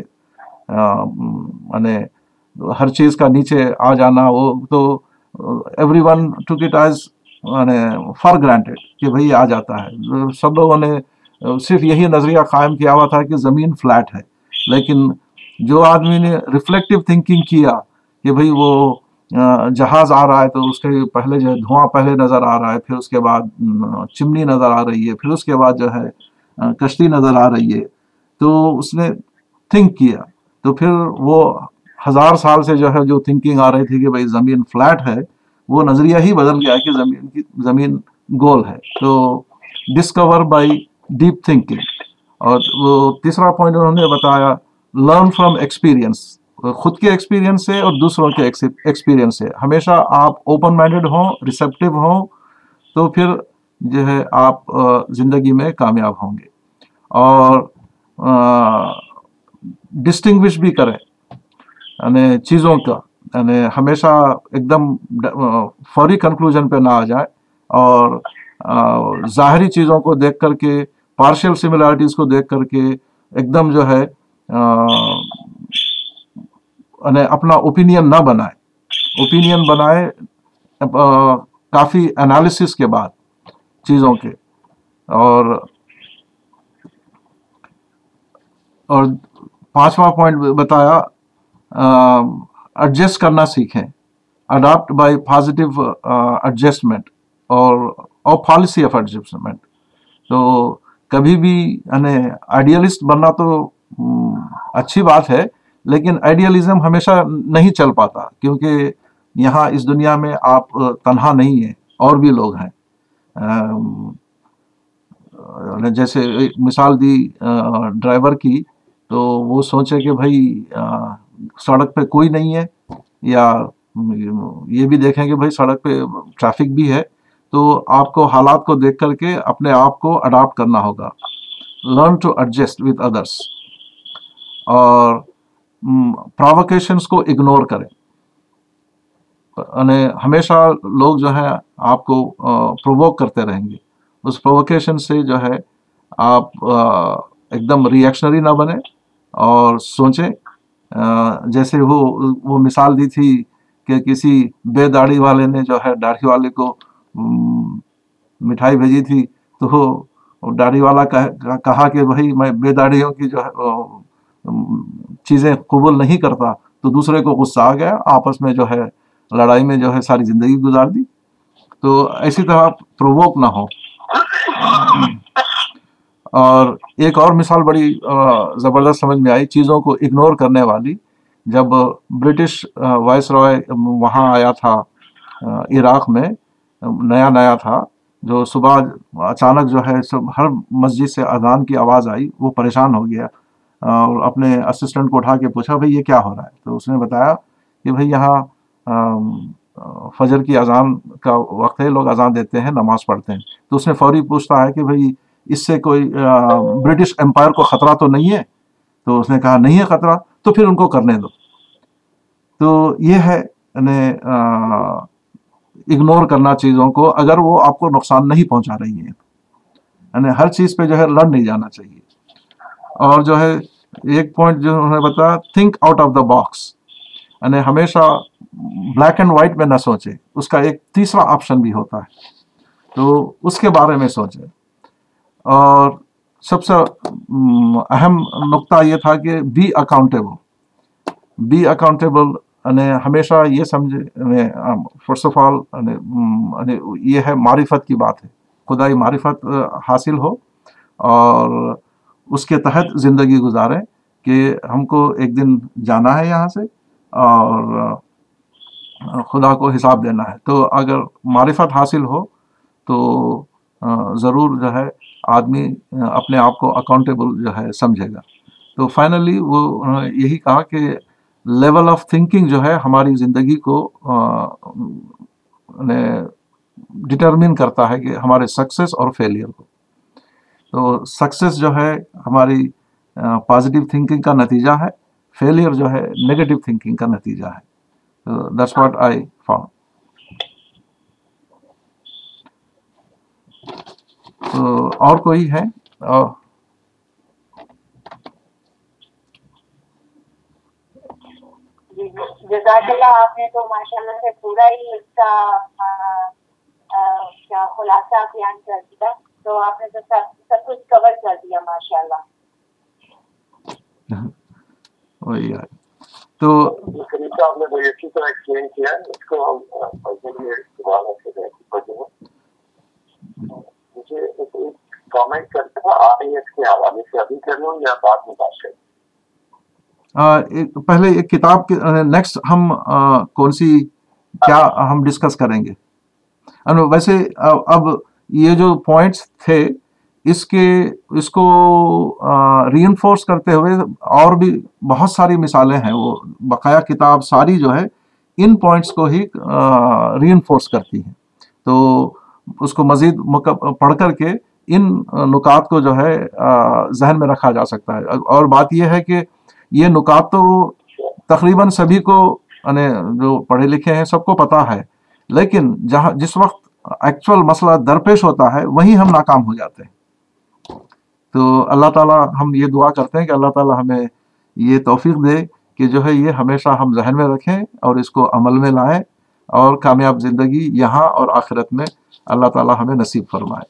یعنی ہر چیز کا نیچے آ جانا، وہ تو everyone to it as for granted کہ بھائی آ جاتا ہے۔ سب لوگوں نے، صرف یہی نظریہ قائم کیا ہوا تھا کہ زمین فلیٹ ہے۔ لیکن جو آدمی نے ریفلیکٹو تھنکنگ کیا کہ بھائی وہ جہاز آ رہا ہے تو اس کے پہلے جو ہے، دھواں پہلے نظر آ رہا ہے، پھر اس کے بعد چمنی نظر آ رہی ہے، پھر اس کے بعد جو ہے کشتی نظر آ رہی ہے۔ تو اس نے تھنک کیا۔ تو پھر وہ ہزار سال سے جو ہے جو تھنکنگ آ رہی تھی کہ بھائی زمین فلیٹ ہے، وہ نظریہ ہی بدل گیا کہ زمین کی زمین گول ہے۔ تو ڈسکور بائی ڈیپ تھنکنگ اور وہ تیسرا پوائنٹ انہوں نے بتایا لرن فرام ایکسپیرئنس خود کے ایکسپیرئنس سے اور دوسروں کے ایکسپیرئنس سے۔ ہمیشہ آپ اوپن مائنڈیڈ ہوں ریسیپٹیو ہوں، تو پھر جو ہے آپ زندگی میں کامیاب ہوں گے۔ اور ڈسٹنگوش بھی کریں۔ یعنی چیزوں کا یعنی ہمیشہ ایک دم فوری کنکلوژن پہ نہ آ جائے اور ظاہری چیزوں کو دیکھ کر کے پارشل سملیرٹیز کو دیکھ کر کے ایک دم جو ہے یعنی اپنا اوپینین نہ بنائے۔ اوپینین بنائے کافی انالیسس کے بعد چیزوں کے۔ اور اور پانچواں پوائنٹ بتایا ایڈجسٹ کرنا سیکھیں۔ اڈاپٹ بائی پازیٹیو ایڈجسٹمنٹ اور اور پالیسی آف ایڈجسٹمنٹ تو کبھی بھی یعنی آئیڈیلسٹ بننا تو اچھی بات ہے، لیکن آئیڈیلزم ہمیشہ نہیں چل پاتا، کیونکہ یہاں اس دنیا میں آپ تنہا نہیں ہیں، اور بھی لوگ ہیں۔ یعنی جیسے ایک مثال دی ڈرائیور کی، تو وہ سوچے کہ بھائی سڑک پہ کوئی نہیں ہے یا یہ بھی دیکھیں کہ بھائی سڑک پہ ٹریفک بھی ہے، تو آپ کو حالات کو دیکھ کر کے اپنے آپ کو اڈاپٹ کرنا ہوگا۔ Learn to adjust with others اور پراوکیشنس کو اگنور کریں۔ یعنی ہمیشہ لوگ جو ہے آپ کو پرووک کرتے رہیں گے۔ اس پرووکیشن سے جو ہے آپ ایک دم ری ایکشنری نہ بنے اور سوچیں جیسے وہ وہ مثال دی تھی کہ کسی بے داڑھی والے نے جو ہے داڑھی والے کو مٹھائی بھیجی تھی، تو وہ داڑھی والا کہا کہ بھائی میں بے داڑھیوں کی جو ہے چیزیں قبول نہیں کرتا، تو دوسرے کو غصہ آ گیا، آپس میں جو ہے لڑائی میں جو ہے ساری زندگی گزار دی۔ تو ایسی طرح پرووک نہ ہو اور ایک اور مثال بڑی زبردست سمجھ میں آئی، چیزوں کو اگنور کرنے والی۔ جب برٹش وائس رائے وہاں آیا تھا عراق میں، نیا نیا تھا، جو صبح اچانک جو ہے، سب ہر مسجد سے اذان کی آواز آئی، وہ پریشان ہو گیا۔ اور اپنے اسسٹنٹ کو اٹھا کے پوچھا، بھائی، یہ کیا ہو رہا ہے؟ تو اس نے بتایا کہ بھائی، یہاں فجر کی اذان کا وقت ہے، لوگ اذان دیتے ہیں، نماز پڑھتے ہیں۔ تو اس نے فوری پوچھتا ہے کہ بھائی اس سے کوئی برٹش امپائر کو خطرہ تو نہیں ہے، تو اس نے کہا نہیں ہے خطرہ، تو پھر ان کو کرنے دو۔ تو یہ ہے یعنی اگنور کرنا چیزوں کو اگر وہ آپ کو نقصان نہیں پہنچا رہی ہے یعنی ہر چیز پہ جو ہے لڑ نہیں جانا چاہیے۔ اور جو ہے، ایک پوائنٹ جو انہوں نے بتایا think out of the box یعنی ہمیشہ بلیک اینڈ وائٹ میں نہ سوچے اس کا ایک تیسرا آپشن بھی ہوتا ہے۔ تو اس کے بارے میں سوچے اور سب سے اہم نقطہ یہ تھا کہ بی اکاؤنٹیبل بی اکاؤنٹیبل یعنی ہمیشہ یہ سمجھے فرسٹ آف آل یہ ہے معرفت کی بات ہے۔ خدائی معرفت حاصل ہو اور اس کے تحت زندگی گزاریں کہ ہم کو ایک دن جانا ہے یہاں سے اور خدا کو حساب دینا ہے۔ تو اگر معرفت حاصل ہو تو ضرور جو ہے آدمی، اپنے آپ کو اکاؤنٹیبل جو ہے سمجھے گا۔ تو فائنلی وہ یہی کہا کہ لیول آف تھنکنگ جو ہے ہماری زندگی کو ڈٹرمن کرتا ہے کہ ہمارے سکسیس اور فیلئر کو۔ تو سکسیس جو ہے ہماری پازیٹیو تھنکنگ کا نتیجہ ہے فیلئر جو ہے نگیٹو تھنکنگ کا نتیجہ ہے۔ دیٹس واٹ آئی فاؤنڈ تو اور کوئی ہے؟ جزاک اللہ آپ نے تو ماشاء اللہ سے پورا ہی اس کا خلاصہ بیان کر دیا۔ تو آپ نے تو سب کچھ کور کر دیا ماشاء اللہ ہے۔ تو آپ نے اچھی طرح ایکسپلین کیا اس کو ہم مجھے کامنٹ کرتا تھا آئی ایس کے حوالے سے۔ ابھی کر لوں یا بعد میں بات کروں پہلے ایک کتاب نیکسٹ ہم کون سی، کیا ہم ڈسکس کریں گے؟ ویسے اب یہ جو پوائنٹس تھے، اس کے، اس کو ری انفورس کرتے ہوئے اور بھی بہت ساری مثالیں ہیں۔ وہ بقایا کتاب ساری جو ہے، ان پوائنٹس کو ہی ری انفورس کرتی ہیں۔ تو اس کو مزید پڑھ کر کے ان نکات کو جو ہے ذہن میں رکھا جا سکتا ہے۔ اور بات یہ ہے کہ یہ نکات تو تقریباً سبھی کو یعنی جو پڑھے لکھے ہیں، سب کو پتہ ہے۔ لیکن جہاں، جس وقت ایکچوئل مسئلہ درپیش ہوتا ہے، وہیں ہم ناکام ہو جاتے ہیں۔ تو اللہ تعالیٰ ہم یہ دعا کرتے ہیں کہ اللہ تعالیٰ ہمیں یہ توفیق دے کہ جو ہے، یہ ہمیشہ ہم ذہن میں رکھیں اور اس کو عمل میں لائیں۔ اور کامیاب زندگی یہاں اور آخرت میں اللہ تعالیٰ ہمیں نصیب فرمائے۔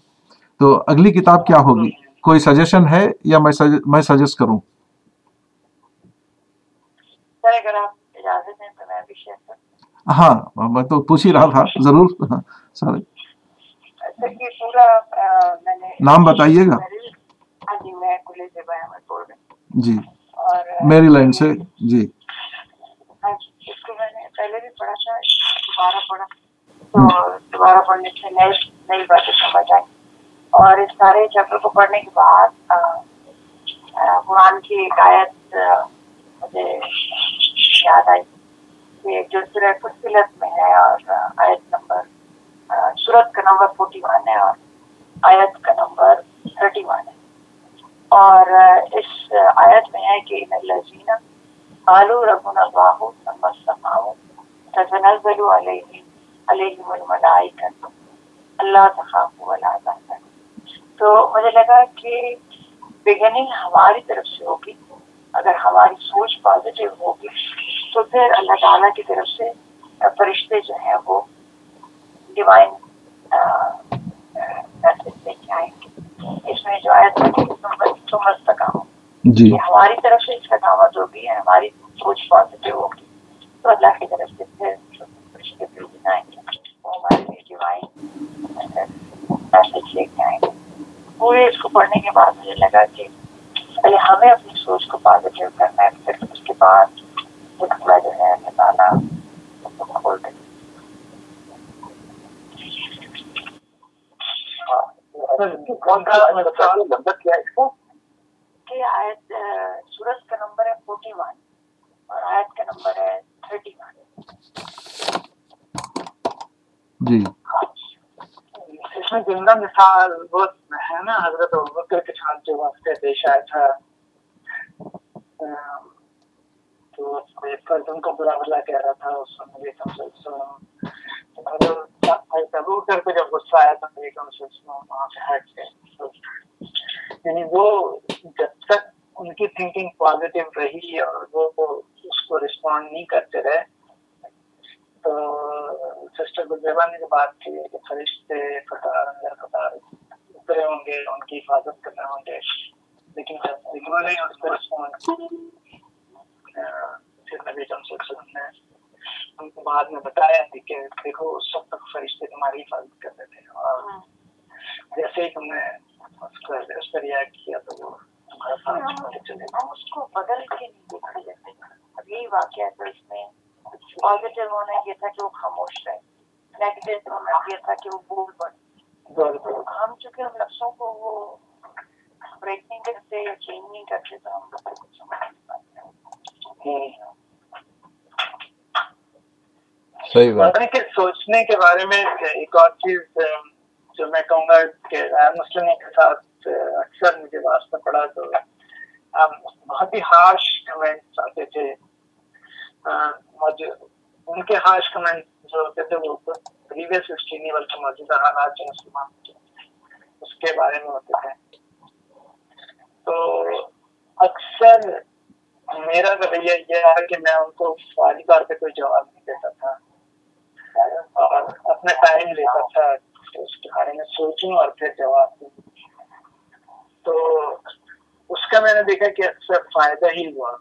تو اگلی کتاب کیا ہوگی؟ کوئی سجیشن ہے یا میں سجیسٹ کروں؟ ہاں میں تو پوچھ ہی رہا تھا ضرور۔ سر نام بتائیے گا؟ جی میری لائن سے جی۔ پہلے بھی پڑھا تھا۔ دوبارہ پڑھا۔ تو دوبارہ پڑھنے سے نئی نئی باتیں سمجھ آئی اور اس سارے چیپٹر کو پڑھنے کے بعد قرآن کی ایک آیت مجھے یاد آئی کہ جو سورہ فصلت میں ہے، اور آیت نمبر سورت کا نمبر فورٹی ون ہے، اور آیت کا نمبر تھرٹی ون ہے۔ اور اس آیت میں ہے کہ ان لذین آلو ربن اللہ سماؤ تتنزل علیہ علیہ الملائکت اللہ تخاف ولا تو مجھے لگا کہ بگننگ ہماری طرف سے ہوگی. اگر ہماری سوچ پازیٹیو ہوگی تو پھر اللہ تعالیٰ کی طرف سے فرشتے جو ہیں وہ ڈیوائن میسج لے کے آئیں گے. اس میں جو آیا جی. ہماری طرف سے استقامت ہوگی ہماری سوچ پازیٹیو ہوگی. تو اللہ کی طرف سے پھر فرشتے آئیں پورے اس کو پڑھنے کے بعد مجھے لگا کہ پہلے ہمیں اپنی سوچ کو پازیٹیو کرنا ہے پھر اس کے بعد ٹکڑا جو ہے نکالا کھول دیں سورج کا نمبر ہے فورٹی ون اور آیت کا نمبر ہے جی اس میں زندہ مثال بہت ہے نا حضرت بکر کے ساتھ جو واسطے پیش آیا تھا تو کو برا بلا کہہ رہا تھا اس نبی کر کے جب غصہ آیا تھا نبی وہاں سے ہٹ گئے یعنی وہ جب تک ان کی تھنکنگ پازیٹیو رہی اور وہ اس کو رسپونڈ نہیں کرتے رہے. تو سسٹر گلزیبا نے جو بات کی کہ فرشتے قطار اندر قطار اترے ہوں گے ان کی حفاظت کرنے ہوں گے لیکن جب انہوں نے اس کو رسپونڈ پھر نبی علیہ وسلم نے ان کو بعد میں بتایا تھی کہ دیکھو اس وقت تک فرشتے تمہاری حفاظت کرتے تھے اور جیسے ہی تم نے اس پر ریئیکٹ کیا تو وہ ہم اس کو بدل کے نہیں جاتے اب یہی واقعہ تھا اس میں ہونا یہ تھا کہ وہ خاموش رہے نیگیٹو ہونا یہ تھا کہ وہ بول بڑھے ہم چونکہ کو وہ بریک نہیں کرتے یا چینج نہیں کرتے تو ہم کچھ سمجھ نہیں پاتے سوچنے کے بارے میں ایک اور چیز، جو میں کہوں گا کہ مسلم کے ساتھ اکثر مجھے واسطہ پڑا تو بہت ہی ہارش کمنٹس آتے تھے۔ ان کے ہارش کمنٹس جو ہوتے تھے وہ پریویس ہسٹری نہیں، بلکہ موجودہ حالات جو مسلمان اس کے بارے میں ہوتے تھے۔ تو اکثر میرا رویہ یہ ہے کہ میں ان کو فوری طور پہ کوئی جواب نہیں دیتا تھا۔ اور اپنا ٹائم لیتا تھا، اس کے بارے میں سوچوں اور پھر جواب دوں۔ تو اس کا میں نے دیکھا کہ اکثر فائدہ ہی ہوا۔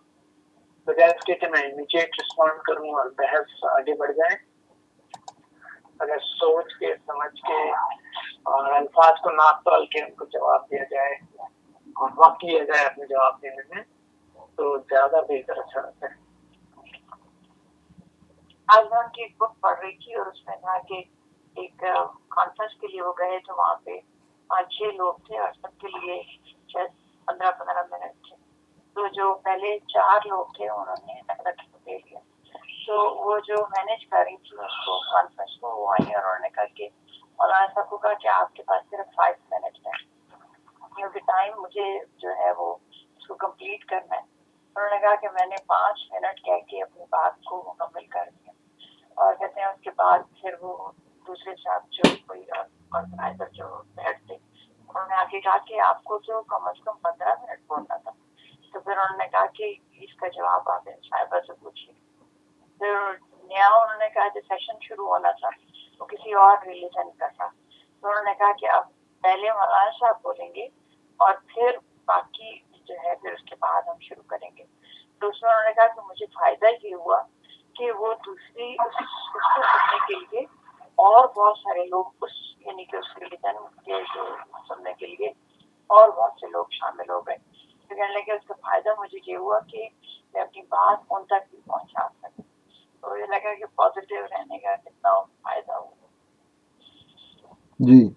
بجائے اس کے کہ میں امیجیٹ رسپانڈ کروں اور بحث آگے بڑھ جائیں اگر سوچ کے، سمجھ کے اور الفاظ کو ناپ تول کے ان کو جواب دیا جائے اور وقت لیا جائے اپنے جواب دینے میں، تو زیادہ بہتر اچھا رہتا ہے۔ آج میں ان کی ایک بک پڑھ رہی تھی اور اس میں تھا کہ ایک کانفرنس کے لیے وہ گئے تھے وہاں پہ پانچ چھ لوگ تھے اور سب کے لیے پندرہ پندرہ منٹ تھے۔ تو جو پہلے چار لوگ تھے، انہوں نے دے لیا تو وہ جو مینیج کر رہی تھی، اس کو کانفرنس کو، وہ آئی اور انہوں نے کہا کہ مولانا صاحب کو کہا کہ آپ کے پاس صرف فائیو منٹ ہے کیونکہ ٹائم مجھے جو ہے وہ اس کو کمپلیٹ کرنا ہے۔ انہوں نے کہا کہ میں نے پانچ منٹ کہہ کے اپنی بات کو مکمل کر دیا۔ اور کہتے ہیں اس کے بعد پھر وہ دوسرے صاحب جو کوئی اور آرگنائزر جو بیٹھ تھے انہوں نے آگے کہا کہ آپ کو تو کم از کم پندرہ منٹ بولنا تھا، تو پھر انہوں نے کہا کہ اس کا جواب آپ صاحبہ سے پوچھیے۔ پھر نیا انہوں نے کہا کہ سیشن شروع ہونا تھا، وہ کسی اور ریلیجن کا تھا۔ تو انہوں نے کہا کہ اب پہلے مولانا صاحب بولیں گے اور پھر باقی جو ہے، پھر اس کے بعد ہم شروع کریں گے۔ تو اس میں انہوں نے کہا کہ مجھے فائدہ یہ ہوا کہ وہ دوسری اس کو سننے کے لیے اور بہت سارے لوگ اس یعنی کہ اس ریلیجن کے جو سننے کے لیے اور بہت سے لوگ شامل ہو گئے۔ تو کہنے لگے، اس کا فائدہ مجھے یہ ہوا کہ میں اپنی بات ان تک بھی پہنچا سکوں۔ تو مجھے لگا کہ پازیٹیو رہنے کا کتنا فائدہ ہوا۔ جی۔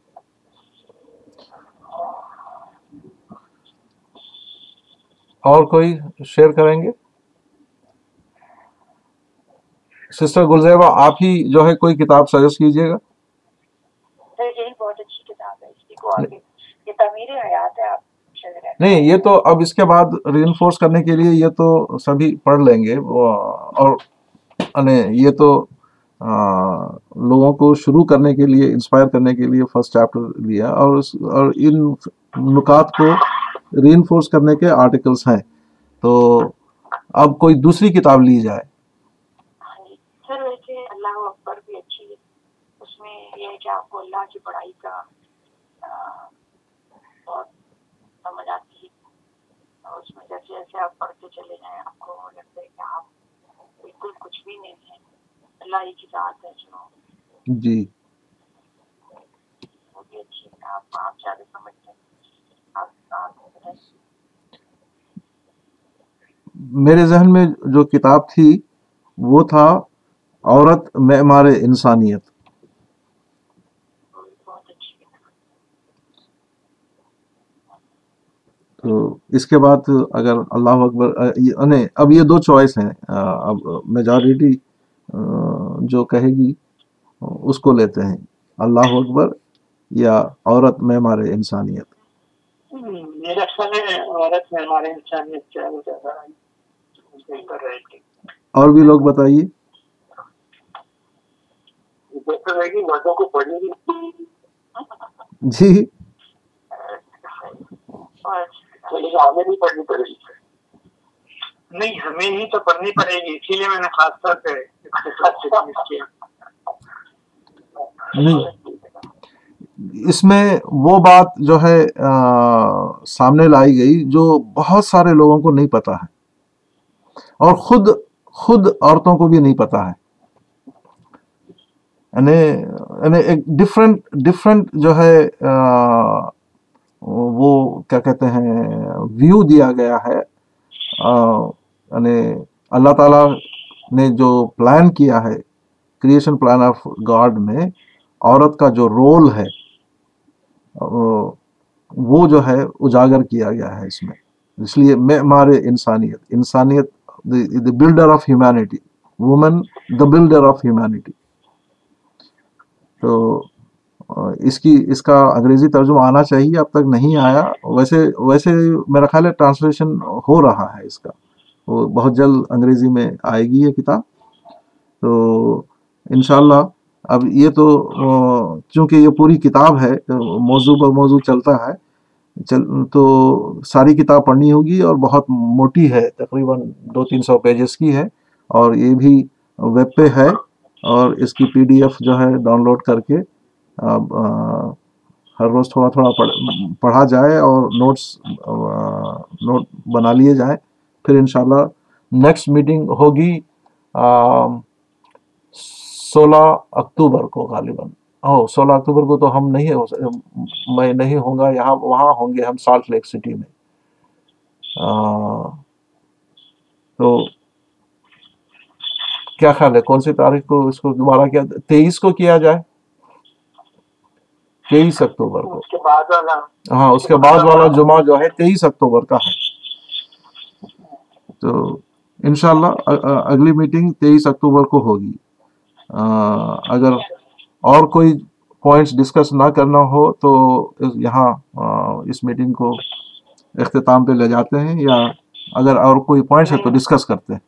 اور کوئی شیئر کریں گے؟ سسٹر گلزیبا آپ ہی جو ہے کوئی کتاب سجیسٹ کیجیے گا؟ نہیں یہ تو اب اس کے بعد ری انفورس کرنے کے لیے یہ تو سبھی پڑھ لیں گے۔ اور یعنی یہ تو لوگوں کو شروع کرنے کے لیے انسپائر کرنے کے لیے فرسٹ چیپٹر لیا اور اور ان نکات کو ری انفورس کرنے کے آرٹیکلس ہیں۔ تو اب کوئی دوسری کتاب لی جائے۔ ہمیشہ آپ کو اللہ کی بڑائی کا بہت سمجھ آتی ہے۔ اور اس میں جیسے جیسے آپ پڑھتے چلے جائیں آپ کو لگتا ہے کہ آپ بالکل کچھ بھی نہیں ہے اللہ ہی کی ذات ہے جو۔ جی۔ میرے ذہن میں جو کتاب تھی وہ تھا عورت معمار انسانیت۔ تو اس کے بعد اگر اللہ اکبر نہیں اب یہ دو چوائس ہیں۔ اب میجارٹی جو کہے گی اس کو لیتے ہیں۔ اللہ اکبر یا عورت میں مارے انسانیت؟ اور بھی لوگ بتائیے۔ جی۔ تو یہ بھی پڑھنی پڑے گی۔ نہیں ہمیں ہی تو پڑھنی پڑے گی اسی لیے میں نے خاص طور پہ نہیں اس میں وہ بات جو ہے سامنے لائی گئی جو بہت سارے لوگوں کو نہیں پتا ہے۔ اور خود خود عورتوں کو بھی نہیں پتا ہے۔ یعنی یعنی ایک ڈفرینٹ ڈفرینٹ جو ہے وہ کہتے ہیں ویو دیا گیا ہے۔ یعنی اللہ تعالی نے جو پلان کیا ہے کریشن پلان آف گاڈ میں عورت کا جو رول ہے وہ جو ہے اجاگر کیا گیا ہے اس میں۔ اس لیے میں انسانیت انسانیت the builder of humanity woman the builder of humanity تو اس کی، اس کا انگریزی ترجمہ آنا چاہیے، اب تک نہیں آیا۔ ویسے ویسے میرا خیال ہے ٹرانسلیشن ہو رہا ہے اس کا۔ وہ بہت جلد انگریزی میں آئے گی یہ کتاب۔ تو انشاءاللہ، اب یہ تو چونکہ یہ پوری کتاب ہے موضوع پر موضوع چلتا ہے۔ چل، تو ساری کتاب پڑھنی ہوگی اور بہت موٹی ہے، تقریباً دو تین سو پیجز کی ہے۔ اور یہ بھی ویب پہ ہے اور اس کی پی ڈی ایف جو ہے، ڈاؤن لوڈ کر کے ہر روز تھوڑا تھوڑا پڑھا جائے اور نوٹس نوٹ بنا لیے جائیں، پھر انشاءاللہ نیکسٹ میٹنگ ہوگی سولہ اکتوبر کو غالباً۔ او، سولہ اکتوبر کو تو ہم نہیں ہو، میں نہیں ہوں گا، یہاں، وہاں ہوں گے ہم سالٹ لیک سٹی میں۔ تو کیا خیال ہے؟ کون سی تاریخ کو اس کو دوبارہ کیا، تیئیس کو کیا جائے؟ تیئیس اکتوبر کو۔ ہاں اس کے بعد والا جمعہ جو ہے تیئیس اکتوبر کا ہے۔ تو انشاءاللہ اگلی میٹنگ تیئیس اکتوبر کو ہوگی۔ اگر اور کوئی پوائنٹس ڈسکس نہ کرنا ہو تو یہاں اس میٹنگ کو اختتام پہ لے جاتے ہیں یا اگر اور کوئی پوائنٹس ہے تو ڈسکس کرتے ہیں۔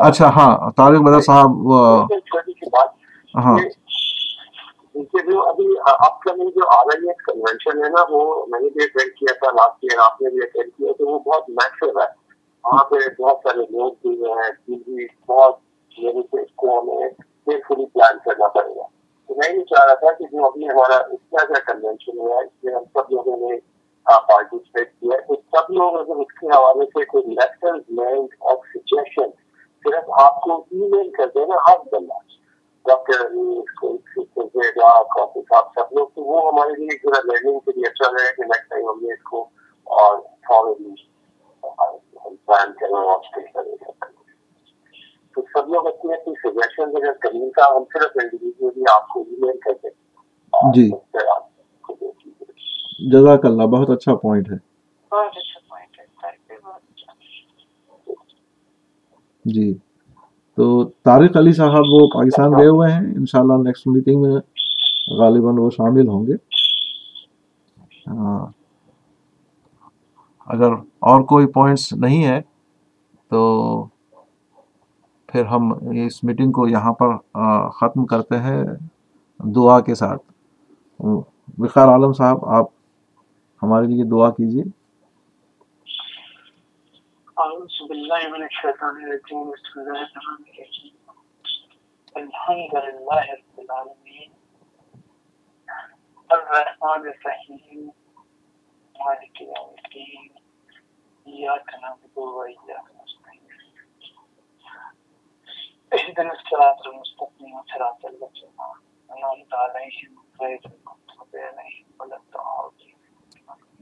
اچھا ہاں طارق بدر صاحب ہاں۔ جو ابھی اپ کمنگ جو آ رہی ہے کنونشن ہے نا، وہ میں نے بھی اٹینڈ کیا تھا لاسٹ ایئر آپ نے بھی اٹینڈ کیا، تو وہ بہت میسو ہے۔ وہاں پہ بہت سارے لوگ بھی ہیں بھی بہت یعنی کہ اس کو ہمیں کیئرفلی پلان کرنا پڑے گا۔ تو میں یہ چاہ رہا تھا کہ جو ابھی ہمارا اتنا کا کنونشن ہوا ہے، اس میں ہم سب لوگوں نے پارٹیسپیٹ کیا ہے۔ تو سب لوگ اگر اس کے حوالے سے کوئی لیسن لینڈ اور سجیشن صرف آپ کو ای میل کر دینا ہر بندہ۔ ڈاکٹر سب لوگ تو وہ ہمارے لیے تھوڑا لرننگ کے لیے اچھا رہے کہ نیکسٹ ٹائم ہم نے اس کو اور پلان کریں اور تو سب لوگ اپنی اپنی سجیشن اگر کرنے کا ہم صرف انڈیویجلی آپ کو ای میل کر دیں جی جزاک اللہ بہت اچھا پوائنٹ ہے جی تو طارق علی صاحب وہ پاکستان گئے ہوئے ہیں۔ انشاءاللہ نیکسٹ میٹنگ میں غالباً وہ شامل ہوں گے۔ ہاں۔ اگر اور کوئی پوائنٹس نہیں ہے تو پھر ہم اس میٹنگ کو یہاں پر ختم کرتے ہیں دعا کے ساتھ۔ وقار عالم صاحب، آپ ہمارے لیے دعا کیجیے۔ أعوذ بالله من الشيطان الرجيم. بسم الله الرحمن الرحيم. الحمد لله رب العالمين. الرحمن الرحيم. مالك يوم الدين. إياك نعبد وإياك نستعين. اهدنا الصراط المستقيم. صراط الذين أنعمت عليهم غير المغضوب عليهم ولا الضالين.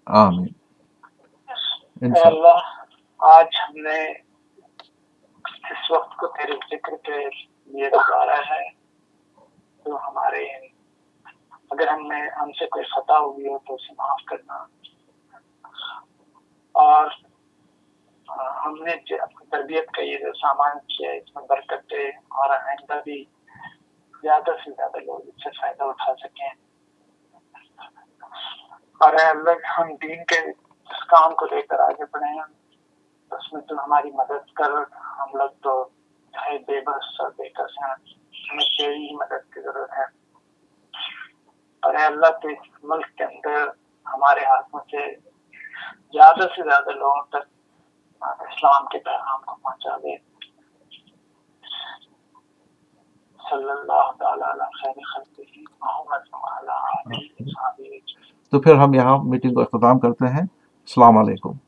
آمين. إن شاء الله آج ہم نے اس وقت کو تیرے ذکر کے لیے گزارا ہے تو ہمارے اگر ہم نے ہم سے کوئی خطا ہوئی ہو تو اسے معاف کرنا۔ اور ہم نے اپنی تربیت کا یہ جو سامان کیا اس میں برکت اور آئندہ بھی زیادہ سے زیادہ لوگ اس سے فائدہ اٹھا سکیں۔ اور اللہ، ہم دین کے اس کام کو لے کر آگے بڑھے ہیں اس میں تو ہماری مدد کر، ہم لوگ تو ہے بے بس اور بے کس ہیں، ہمیں تیری مدد کی ضرورت ہے۔ اور اے اللہ کے ملک کے اندر ہمارے ہاتھوں سے زیادہ سے زیادہ لوگوں تک اسلام کے پیغام کو پہنچا دے۔ صلی اللہ تعالی خیر خلقی محمد تو پھر ہم یہاں میٹنگ کو اختتام کرتے ہیں۔ السلام علیکم۔